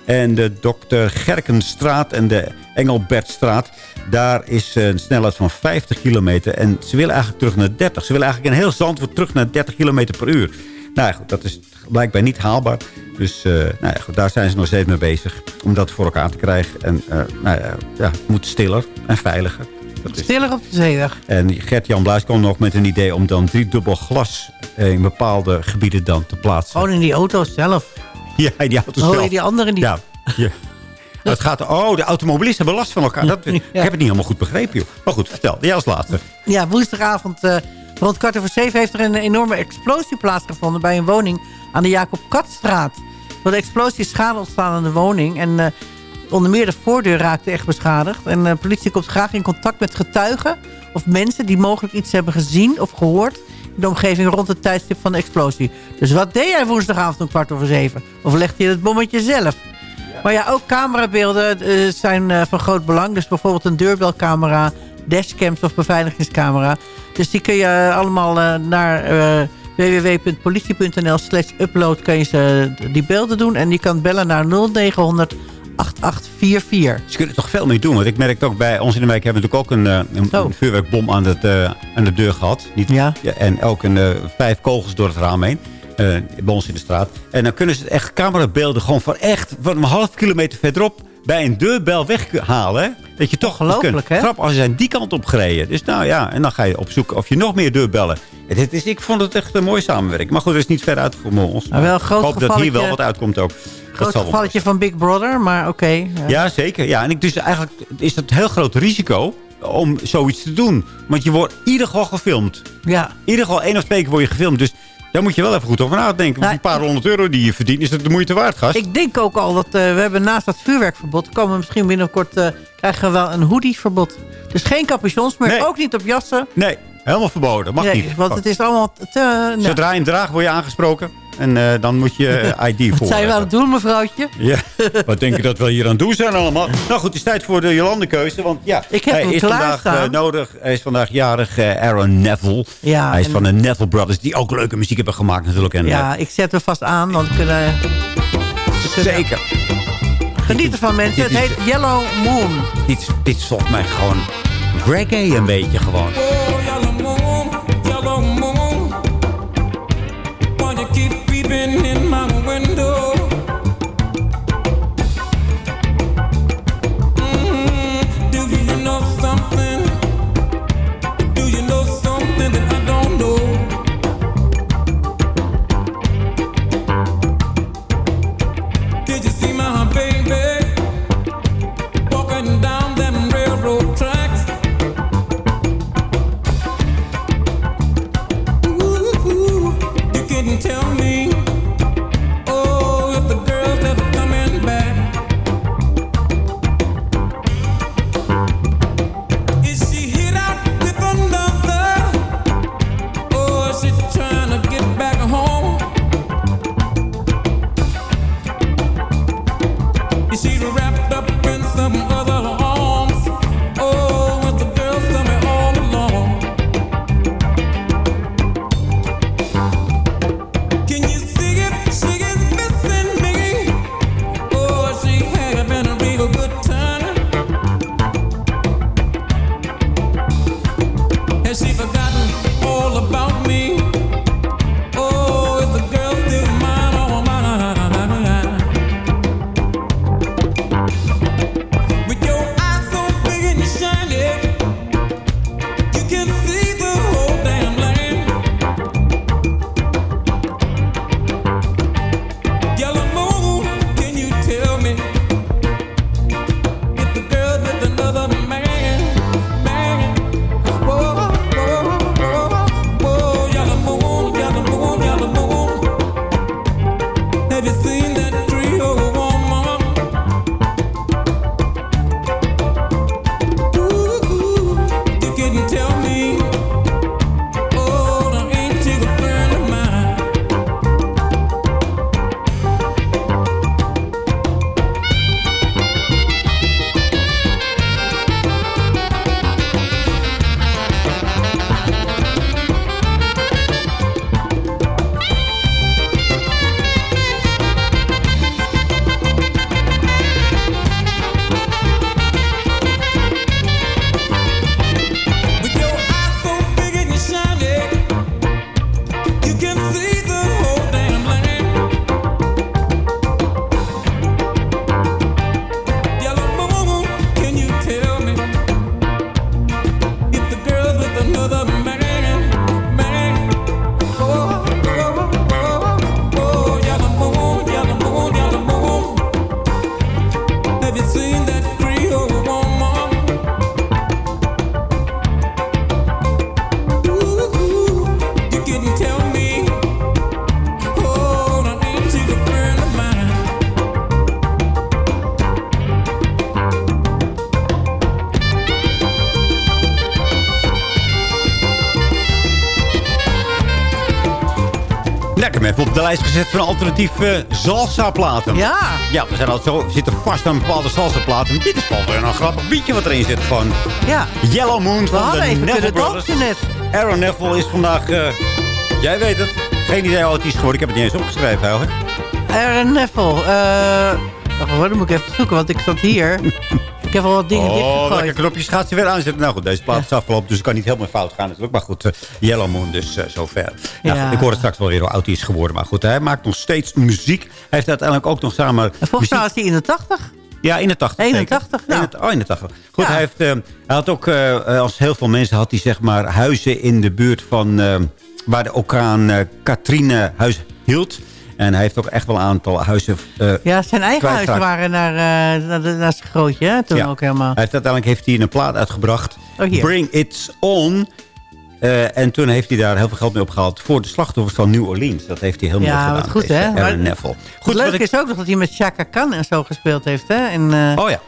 en de Dr. Gerkenstraat en de Engelbertstraat. Daar is eh, een snelheid van 50 kilometer. En ze willen eigenlijk terug naar 30. Ze willen eigenlijk in heel Zandvoort terug naar 30 kilometer per uur. Nou ja, goed, dat is blijkbaar niet haalbaar. Dus eh, nou ja, goed, daar zijn ze nog steeds mee bezig. Om dat voor elkaar te krijgen. En eh, nou ja, ja, het moet stiller en veiliger. Dat is Stiller op de zeeweg. en Gert-Jan Bluis kwam nog met een idee om dan driedubbel glas in bepaalde gebieden dan te plaatsen. Gewoon in die auto's zelf. Ja, die auto's Hoor zelf. je die anderen niet? Ja. ja. Het gaat, oh, de automobilisten hebben last van elkaar. Dat, Ik heb het niet helemaal goed begrepen, joh. Maar goed, vertel. Jij als laatste. Ja, woensdagavond eh, rond kwart over zeven heeft er een enorme explosie plaatsgevonden bij een woning aan de Jacob Katstraat. Door de explosie is schade ontstaan aan de woning en eh, onder meer de voordeur raakte echt beschadigd. En de politie komt graag in contact met getuigen of mensen die mogelijk iets hebben gezien of gehoord in de omgeving rond het tijdstip van de explosie. Dus wat deed jij woensdagavond om kwart over zeven? Of legde je het bommetje zelf? Maar ja, ook camerabeelden eh, zijn eh, van groot belang. Dus bijvoorbeeld een deurbelcamera dashcams of beveiligingscamera. Dus die kun je eh, allemaal eh, naar eh, www.politie.nl slash upload... kan je ze die beelden doen. En je kan bellen naar 0900 8844. Ze kunnen er toch veel mee doen. Want ik merk ook bij ons in de wijk hebben we natuurlijk ook een, een, een vuurwerkbom aan, het, aan de deur gehad. Niet, Ja. En ook een, vijf kogels door het raam heen. eh, bij ons in de straat. En dan kunnen ze echt camerabeelden gewoon van echt van een half kilometer verderop bij een deurbel weghalen. hè. Dat je toch Ongelooflijk, kunt. hè? Grap, als ze zijn die kant op gereden. Dus nou ja, en dan ga je opzoeken of je nog meer deurbellen. Het, is, ik vond het echt een mooie samenwerking. Maar goed, er is niet verder uitgekomen bij ons. Maar wel een groot ik hoop dat hier wel wat uitkomt ook. Dat Groot wel gevalletje van Big Brother, maar oké. ja. ja, zeker. Ja, en ik, dus eigenlijk is het een heel groot risico om zoiets te doen. Want je wordt ieder geval gefilmd. Ja. In ieder geval één of twee keer word je gefilmd. Dus daar moet je wel even goed over nadenken. Want die paar honderd euro die je verdient, is het de moeite waard, gast? Ik denk ook al dat eh, we hebben naast dat vuurwerkverbod... komen we misschien binnenkort eh, krijgen we wel een hoodieverbod. Dus geen capuchons meer, ook niet op jassen. Nee, helemaal verboden. Mag Nee, niet. Want het is allemaal te... nou, Zodra je hem draagt, word je aangesproken. En eh, dan moet je eh, ID voor. Wat zijn we aan het doen, mevrouwtje? Ja, wat denk je dat we hier aan het doen zijn allemaal? Nou goed, het is tijd voor de Jolande-keuze. Want ja, Ik heb hij hem is vandaag eh, nodig. Hij is vandaag jarig, eh, Aaron Neville. Ja, hij is van de Neville Brothers, die ook leuke muziek hebben gemaakt natuurlijk. En, Ja, ik zet hem vast aan, want we kunnen... we kunnen Zeker. Genieten van mensen. Het is- heet Yellow Moon. Dit, dit is volgens mij gewoon reggae een beetje gewoon. Yellow lijst gezet van alternatieve salsa-platen. Ja. Ja, we zijn al zo, we zitten vast aan bepaalde salsa-platen. Dit is wel weer een grappig beatje wat erin zit. Van Ja. Yellow Moon We van de hadden even Neville kunnen net. Aaron Neville is vandaag... eh, jij weet het. Geen idee hoe het is geworden. Ik heb het niet eens opgeschreven eigenlijk. Aaron Neville. eh dan moet ik even zoeken, want ik zat hier. ik heb al wat dingen Oh, lekker knopjes gaat ze weer aanzetten. Nou goed, deze plaat is afgelopen, dus het kan niet helemaal fout gaan natuurlijk. Maar goed, eh, Yellow Moon dus eh, zover. Nou, Ja. goed, ik hoor het straks wel weer hoe oud hij is geworden. Maar goed, hij maakt nog steeds muziek. Hij heeft uiteindelijk ook nog samen... Volgens mij is hij in de 80. Ja, 81. 81, nou. Oh, 81. Goed, Ja. hij, heeft, eh, hij had ook, als heel veel mensen, had hij zeg maar huizen in de buurt van... waar de orkaan Katrine huis hield. En hij heeft ook echt wel een aantal huizen eh, Ja, zijn eigen huizen waren naar, eh, naar, zijn grootje, hè? Toen Ja. ook helemaal. Hij heeft, uiteindelijk heeft hij een plaat uitgebracht. Oh. Bring It On. Eh, en toen heeft hij daar heel veel geld mee opgehaald voor de slachtoffers van New Orleans. Dat heeft hij heel mooi Ja, gedaan. wat goed, hè? Aaron Neville. Goed, Goed, leuk wat ik- is ook nog dat hij met Chaka Khan en zo gespeeld heeft, hè? En, Oh ja.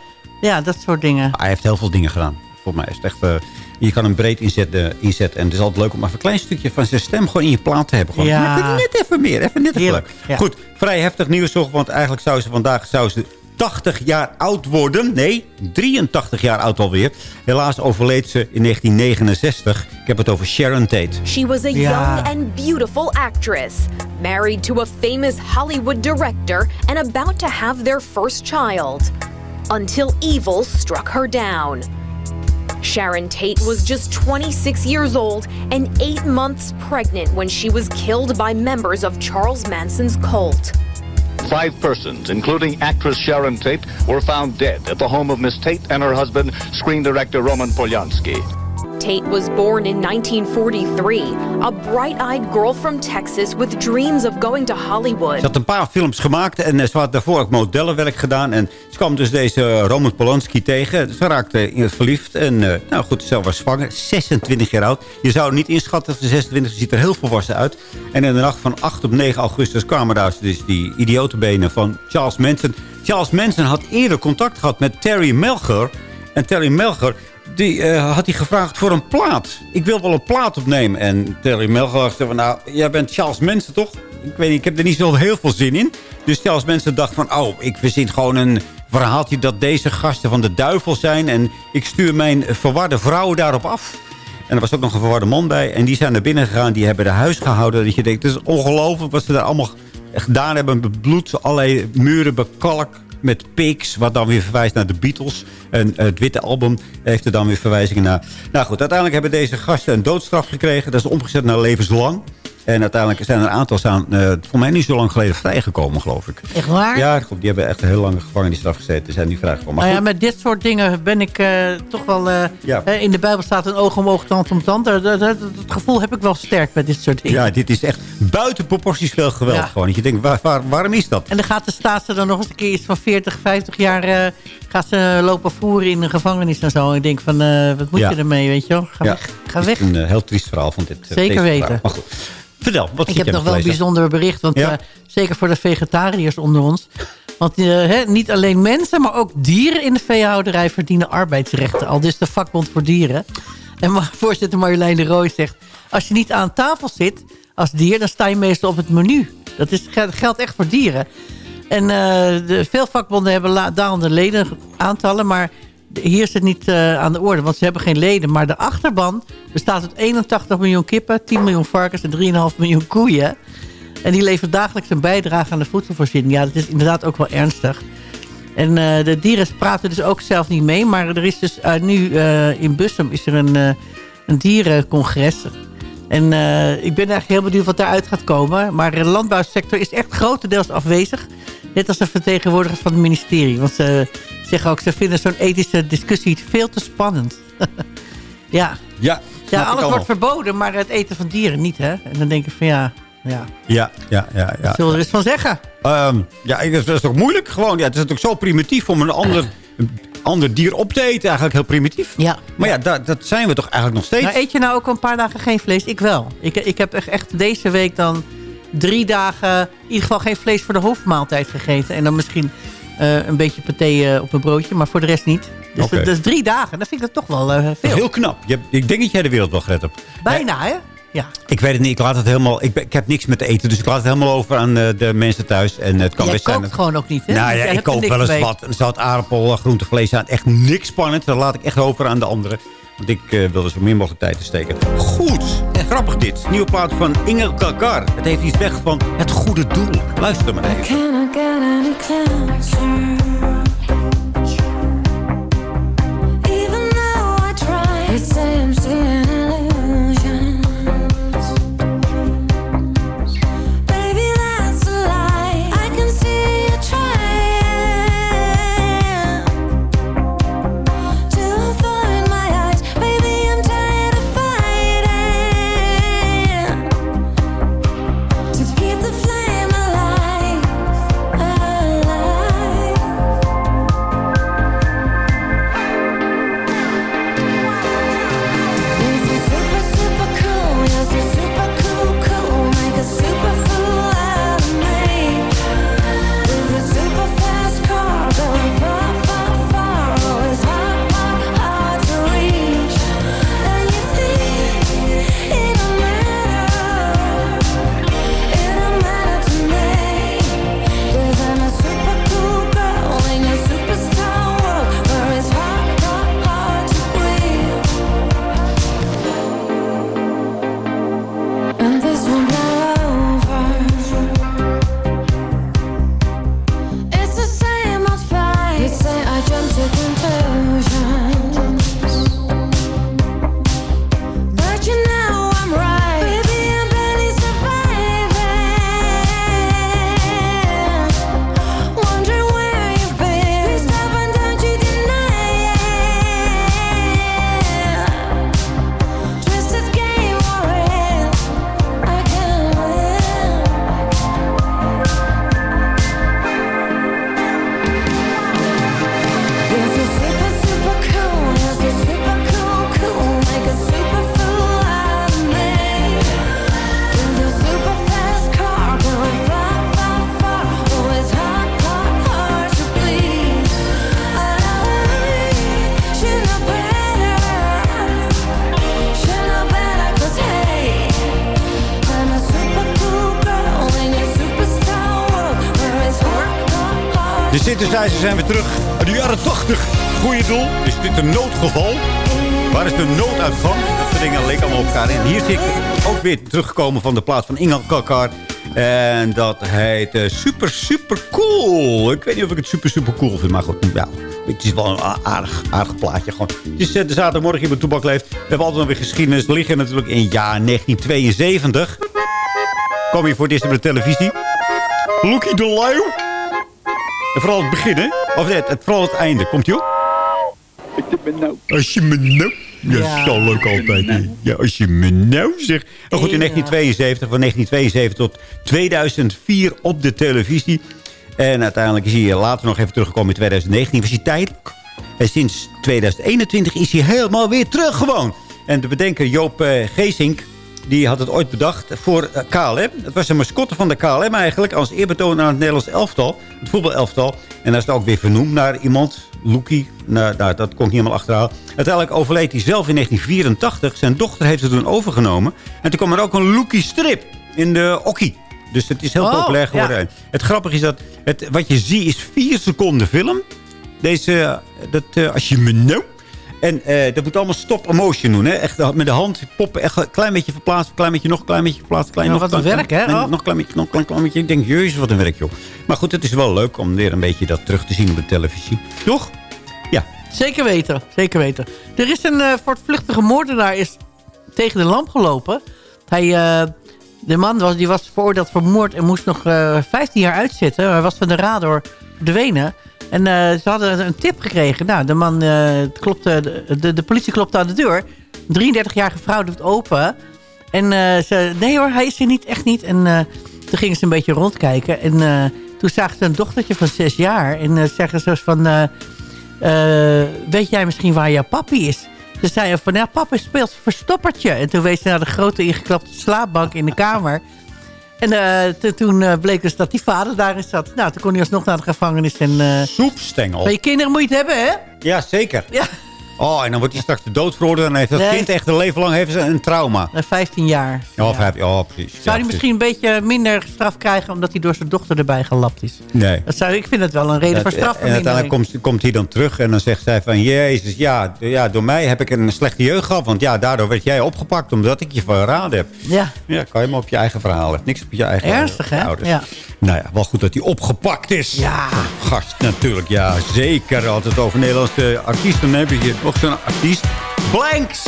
Ja, dat soort dingen. Hij heeft heel veel dingen gedaan. Volgens mij is het echt... je kan hem breed inzetten, inzetten. En het is altijd leuk om even een klein stukje van zijn stem gewoon in je plaat te hebben. Gewoon Ja. Even net even meer. Even net even leuk. ja. Goed, vrij heftig nieuws toch. Want eigenlijk zou ze vandaag zou ze 80 jaar oud worden. Nee, 83 jaar oud alweer. Helaas overleed ze in 1969. Ik heb het over Sharon Tate. She was a Ja. young and beautiful actress, married to a famous Hollywood director, and about to have their first child. Until evil struck her down. Sharon Tate was just 26 years old and eight months pregnant when she was killed by members of Charles Manson's cult. Five persons, including actress Sharon Tate, were found dead at the home of Miss Tate and her husband, screen director Roman Polyansky. Tate was born in 1943, a bright eyed girl from Texas with dreams of going to Hollywood. Ze had een paar films gemaakt en eh, ze had daarvoor ook modellenwerk gedaan. En ze kwam dus deze eh, Roman Polanski tegen. Ze raakte het verliefd. En eh, nou goed, ze was zwanger. 26 jaar oud. Je zou niet inschatten dat ze 26 Ze ziet er heel volwassen uit. En in de nacht van 8 op 9 augustus kwamen daar dus die idiotenbenen van Charles Manson. Charles Manson had eerder contact gehad met Terry Melcher. En Terry Melcher die eh, had hij gevraagd voor een plaat. Ik wil wel een plaat opnemen. En Terry Melcher zei van, nou, jij bent Charles Manson toch? Ik weet niet, ik heb er niet zo heel veel zin in. Dus Charles Manson dacht van, oh, ik verzin gewoon een verhaaltje dat deze gasten van de duivel zijn. En ik stuur mijn verwarde vrouw daarop af. En er was ook nog een verwarde man bij. En die zijn naar binnen gegaan, die hebben de huis gehouden. Dat je denkt, het is ongelooflijk wat ze daar allemaal gedaan hebben. Bebloed, allerlei muren bekalkt met pigs, wat dan weer verwijst naar de Beatles. En het witte album heeft er dan weer verwijzingen naar. Nou goed, uiteindelijk hebben deze gasten een doodstraf gekregen. Dat is omgezet naar levenslang. En uiteindelijk zijn er een aantal staan, eh voor mij niet zo lang geleden vrijgekomen, geloof ik. Echt waar? Ja, goed, die hebben echt een heel lange gevangenisstraf gezeten. Zijn nu vrijgekomen. Maar Nou ja, met dit soort dingen ben ik eh, toch wel... eh, Ja. in de Bijbel staat een oog om oog, tand om tand. Dat, dat, gevoel heb ik wel sterk met dit soort dingen. ja, dit is echt buiten proporties veel geweld. Ja. Gewoon. Dat je denkt, waar, waar- waarom is dat? En dan gaat de staat ze dan nog eens een keer iets van 40, 50 jaar... gaat ze lopen voeren in een gevangenis en zo. En ik denk van, wat moet Ja. je ermee, weet je wel? Ga Ja, weg. Ga weg. een eh, heel triest verhaal van dit. eh, Zeker deze weten. Maar goed, vertel, wat Ik heb nog wel een bijzonder bericht. Want Ja? eh, zeker voor de vegetariërs onder ons. Want niet alleen mensen, maar ook dieren in de veehouderij verdienen arbeidsrechten. Al dus de vakbond voor dieren. En voorzitter Marjolein de Rooij zegt... als je niet aan tafel zit als dier, dan sta je meestal op het menu. Dat is, gel- geldt echt voor dieren. En de, veel vakbonden hebben dalende leden aantallen, maar hier is het niet eh, aan de orde, want ze hebben geen leden. Maar de achterban bestaat uit 81 miljoen kippen, 10 miljoen varkens en 3,5 miljoen koeien. En die leveren dagelijks een bijdrage aan de voedselvoorziening. Ja, dat is inderdaad ook wel ernstig. En eh, de dieren praten dus ook zelf niet mee. Maar er is dus eh, nu in Bussum is er een, een dierencongres. En ik ben eigenlijk heel benieuwd wat daaruit gaat komen. Maar de landbouwsector is echt grotendeels afwezig. Net als de vertegenwoordigers van het ministerie. Want ze zeggen ook, ze vinden zo'n ethische discussie veel te spannend. ja. Ja, ja alles wordt verboden, maar het eten van dieren niet. Hè? En dan denk ik van ja, ja. Ja, ja, ja. ja. Zullen we er eens van zeggen? Ehm, ja, dat is toch moeilijk gewoon. Ja, het is natuurlijk zo primitief om een ander, een ander dier op te eten. Eigenlijk heel primitief. Ja. Maar ja, dat, dat zijn we toch eigenlijk nog steeds. Nou, eet je nou ook al een paar dagen geen vlees? Ik wel. Ik, ik heb echt, echt deze week dan drie dagen... in ieder geval geen vlees voor de hoofdmaaltijd gegeten. En dan misschien eh, een beetje paté eh, op een broodje. Maar voor de rest niet. Dus dat, dat is drie dagen. Dan vind ik dat toch wel eh, veel. Heel knap. Je ik denk dat jij de wereld wel gered hebt. Bijna, hè? Ja. Ik weet het niet. Ik, laat het helemaal, ik, ik heb niks met eten, dus ik laat het helemaal over aan de mensen thuis. En het kan Jij best kookt dat- gewoon ook niet, hè? Nou ja, ik koop wel eens mee. wat. Een zout aardappel, groente, vlees aan. Echt niks spannend. Dat laat ik echt over aan de anderen. Want ik eh, wil er zo min mogelijk tijd in steken. Goed. Grappig dit. Nieuwe plaat van Inge Kakar. Het heeft iets weg van het goede doel. Luister maar? Even terugkomen van de plaats van Inge Kakar. En dat heet eh, Super Super Cool. Ik weet niet of ik het super super cool vind. Maar goed, ja, het is wel een aardig, aardig plaatje. Gewoon. Het is eh, de zaterdagmorgen hier bij Toebak Leeft. We hebben altijd nog weer geschiedenis. We liggen natuurlijk in jaar 1972. Kom je voor het eerst op de televisie. Loekie de Leeuw. En vooral het begin, hè? Of net, het, vooral het einde. Komt ie op? Als je me nou... Ja, Ja. is zo leuk altijd. Ja, als je me nou zegt. Maar goed, in 1972, van 1972 tot 2004 op de televisie. En uiteindelijk is hij later nog even teruggekomen in 2019. Was hij tijdelijk. En sinds 2021 is hij helemaal weer terug gewoon. En de bedenker Joop eh, Geesink, die had het ooit bedacht voor eh, KLM. Het was een mascotte van de KLM eigenlijk. Als eerbetoon aan het Nederlands elftal. Het voetbalelftal. En dat is ook weer vernoemd naar iemand. Loekie. Nou, nou, dat kon ik niet helemaal achterhalen. Uiteindelijk overleed hij zelf in 1984. Zijn dochter heeft het toen overgenomen. En toen kwam er ook een Loekie strip in de Okkie. Dus het is heel Oh, populair geworden. ja. Het grappige is dat het, wat je ziet is vier seconden film. Deze, eh, dat, eh, als je me nou... En eh, dat moet allemaal stop motion doen. Hè? Echt met de hand poppen. Echt een klein beetje verplaatsen. Een klein beetje nog. Een klein beetje verplaatsen. Klein, Ja, nog, wat een werk, hè? Oh. Nog een klein beetje. Nog een klein, klein beetje. Ik denk, jezus, wat een werk, joh. Maar goed, het is wel leuk om weer een beetje dat terug te zien op de televisie. Toch? Ja. Zeker weten, zeker weten. Er is een eh voortvluchtige moordenaar is tegen de lamp gelopen. Hij, eh, de man was, die was veroordeeld voor moord en moest nog eh 15 jaar uitzitten. Hij was van de radar verdwenen. En eh, ze hadden een tip gekregen. Nou, de man eh, klopte, de, de, de politie klopte aan de deur. Een 33-jarige vrouw doet open. En eh, ze, nee hoor, hij is er niet, echt niet. En eh, toen gingen ze een beetje rondkijken. En eh, toen zagen ze een dochtertje van zes jaar. En eh, zeggen ze van... eh, eh, weet jij misschien waar jouw papi is? Ze zei van, ja, papa speelt verstoppertje. En toen wees ze naar de grote ingeklapte slaapbank in de kamer. En eh, toen eh, bleek dus dat die vader daarin zat. Nou, toen kon hij alsnog naar de gevangenis. En, eh, Soepstengel. Bij je kinderen moet je het hebben, hè? Ja, zeker. Ja. Oh, en dan wordt hij straks de dood veroordeeld. En dan heeft dat Nee. kind echt een leven lang heeft ze een trauma. Eh, 15 jaar. Oh, vijf, oh precies. Zou Ja, hij misschien een beetje minder straf krijgen... omdat hij door zijn dochter erbij gelapt is? Nee. Dat zou, ik vind het wel een reden voor Dat- en uiteindelijk komt, komt hij dan terug en dan zegt zij van... Jezus, ja, ja, door mij heb ik een slechte jeugd gehad. Want ja, daardoor werd jij opgepakt omdat ik je verraden heb. Ja. Ja, kan je maar op je eigen verhaal. Niks op je eigen Ernstig, hè? ouders. Ja. Nou ja, wel goed dat hij opgepakt is. Ja. Gast, natuurlijk. Ja, zeker. Altijd over Nederlandse artiesten. Heb je hier nog zo'n artiest. Blanks.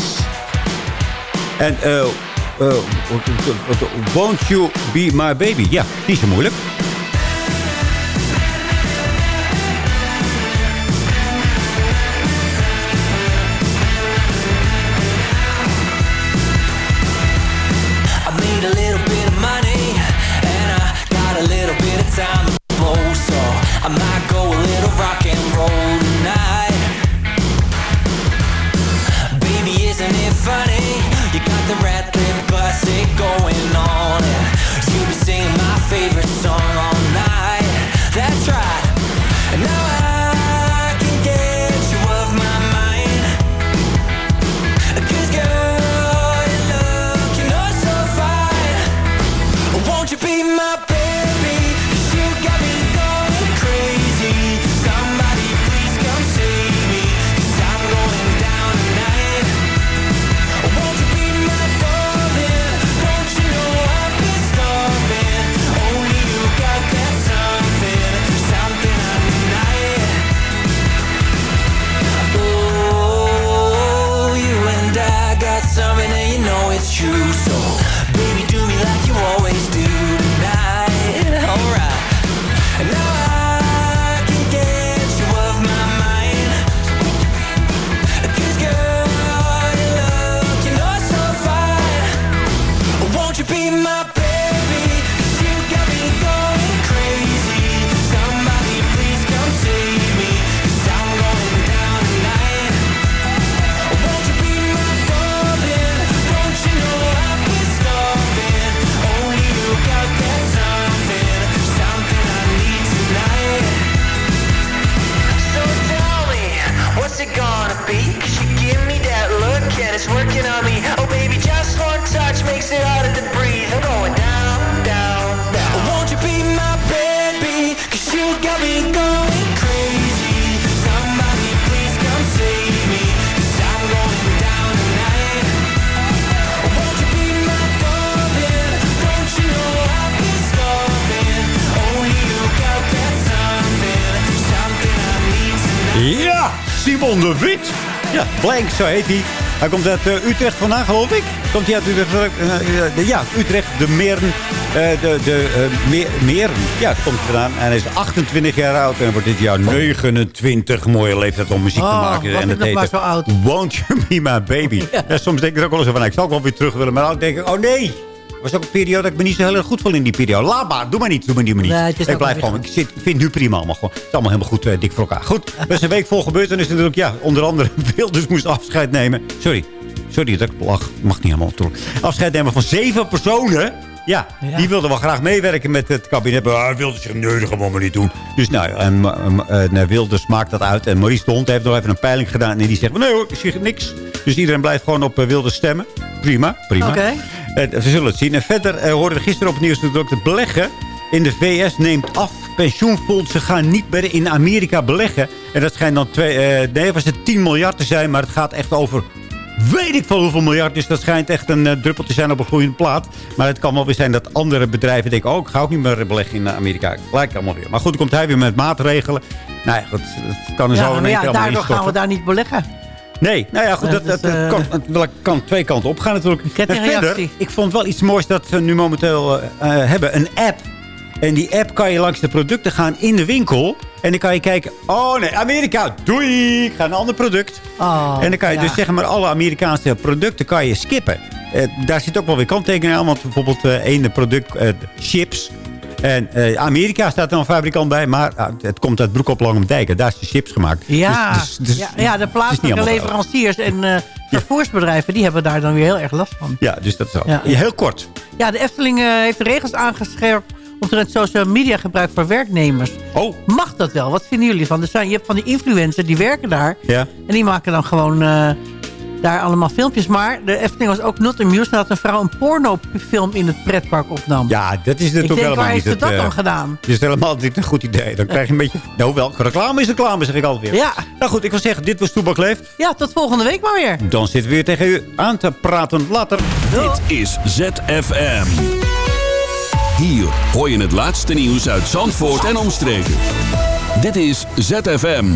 En eh eh, Won't You Be My Baby? Ja, niet zo moeilijk. I made a little bit of money and I got a little bit of time to blow, so I might it's true. So, Simon de Wit. Ja, Blank, zo heet hij. Hij komt uit eh, Utrecht vandaan, geloof ik. Komt hij uit Utrecht? eh, eh, de- ja, Utrecht, de Meren. de de Meer- Meren. Ja, komt hij vandaan. En hij is 28 jaar oud en wordt dit jaar 29. Mooie leeftijd om muziek te Oh, maken. en nog maar zo oud. Won't You Be My Baby. Ja. soms denk ik er ook wel eens van, ik zou ook wel weer terug willen. Maar dan denk ik, oh nee. Was ook een periode dat ik me niet zo heel erg goed voelde in die periode. Laat maar, doe maar niet, doe maar niet. Maar niet. Nee, ik blijf gewoon, ik, zit, vind nu prima allemaal gewoon. Het is allemaal helemaal goed, eh, dik voor elkaar. Goed, er is een week vol gebeurd en is natuurlijk, ja, onder andere Wilders moest afscheid nemen. Sorry, sorry dat ik lach. Mag niet helemaal terug. Afscheid nemen van zeven personen. Ja, die wilden wel graag meewerken met het kabinet. Maar hij wilde zich nee, dat gaan we maar niet doen. Dus nou, en, eh, eh, Wilders maakt dat uit. En Maurice de Hond heeft nog even een peiling gedaan. En die zegt, nee hoor, ik zie niks. Dus iedereen blijft gewoon op eh, Wilders stemmen. Prima, prima. Oké. We zullen het zien. En verder eh, hoorden we gisteren op het nieuws natuurlijk dat het beleggen in de VS neemt af. Pensioenfondsen gaan niet meer in Amerika beleggen. En dat schijnt dan twee, eh, nee, was het 10 miljard te zijn. Maar het gaat echt over weet ik veel hoeveel miljard. Dus dat schijnt echt een eh, druppel te zijn op een gloeiende plaat. Maar het kan wel weer zijn dat andere bedrijven denken... oh, ik ga ook niet meer beleggen in Amerika. Lijkt allemaal weer. Maar goed, dan komt hij weer met maatregelen. Nou ja, goed, het kan er zo Ja, in maar één ja, daardoor gaan we daar niet beleggen. Nee, nou ja, goed, dat, dat, dat is, dat eh, kan, kan twee kanten op gaan natuurlijk. En kettingreactie. verder, ik vond wel iets moois dat ze nu momenteel eh, eh, hebben. Een app. En die app kan je langs de producten gaan in de winkel. En dan kan je kijken, oh nee, Amerika, doei, ik ga een ander product. Oh, en dan kan je ja. dus zeg maar alle Amerikaanse producten kan je skippen. Daar zit ook wel weer kanttekeningen aan. Want bijvoorbeeld ene product, chips. En eh, Amerika staat er een fabrikant bij. Maar ah, het komt uit Broek op Langendijk. Daar is de chips gemaakt. Ja, Dus- dus- dus- ja, ja, de plaatselijke leveranciers en eh, vervoersbedrijven... die hebben daar dan weer heel erg last van. Ja, dus dat is wel. Ja. Heel kort. Ja, de Efteling eh, heeft de regels aangescherpt omtrent social media gebruik voor werknemers. Oh. Mag dat wel? Wat vinden jullie van? Er zijn, je hebt van die influencers die werken daar. Ja. En die maken dan gewoon daar allemaal filmpjes. Maar de Efteling was ook not amused nadat een vrouw een pornofilm in het pretpark opnam. Ja, dat is Ik natuurlijk denk, helemaal waar niet heeft ze het, dat eh, dan gedaan? Dat is helemaal niet een goed idee. Dan krijg je een beetje... Nou, welke reclame is reclame, zeg ik altijd weer. Ja. Nou goed, ik wil zeggen, dit was Toebak Leeft. Ja, tot volgende week maar weer. Dan zitten we weer tegen u aan te praten later. Dit is ZFM. Hier hoor je het laatste nieuws uit Zandvoort en omstreken. Dit is ZFM.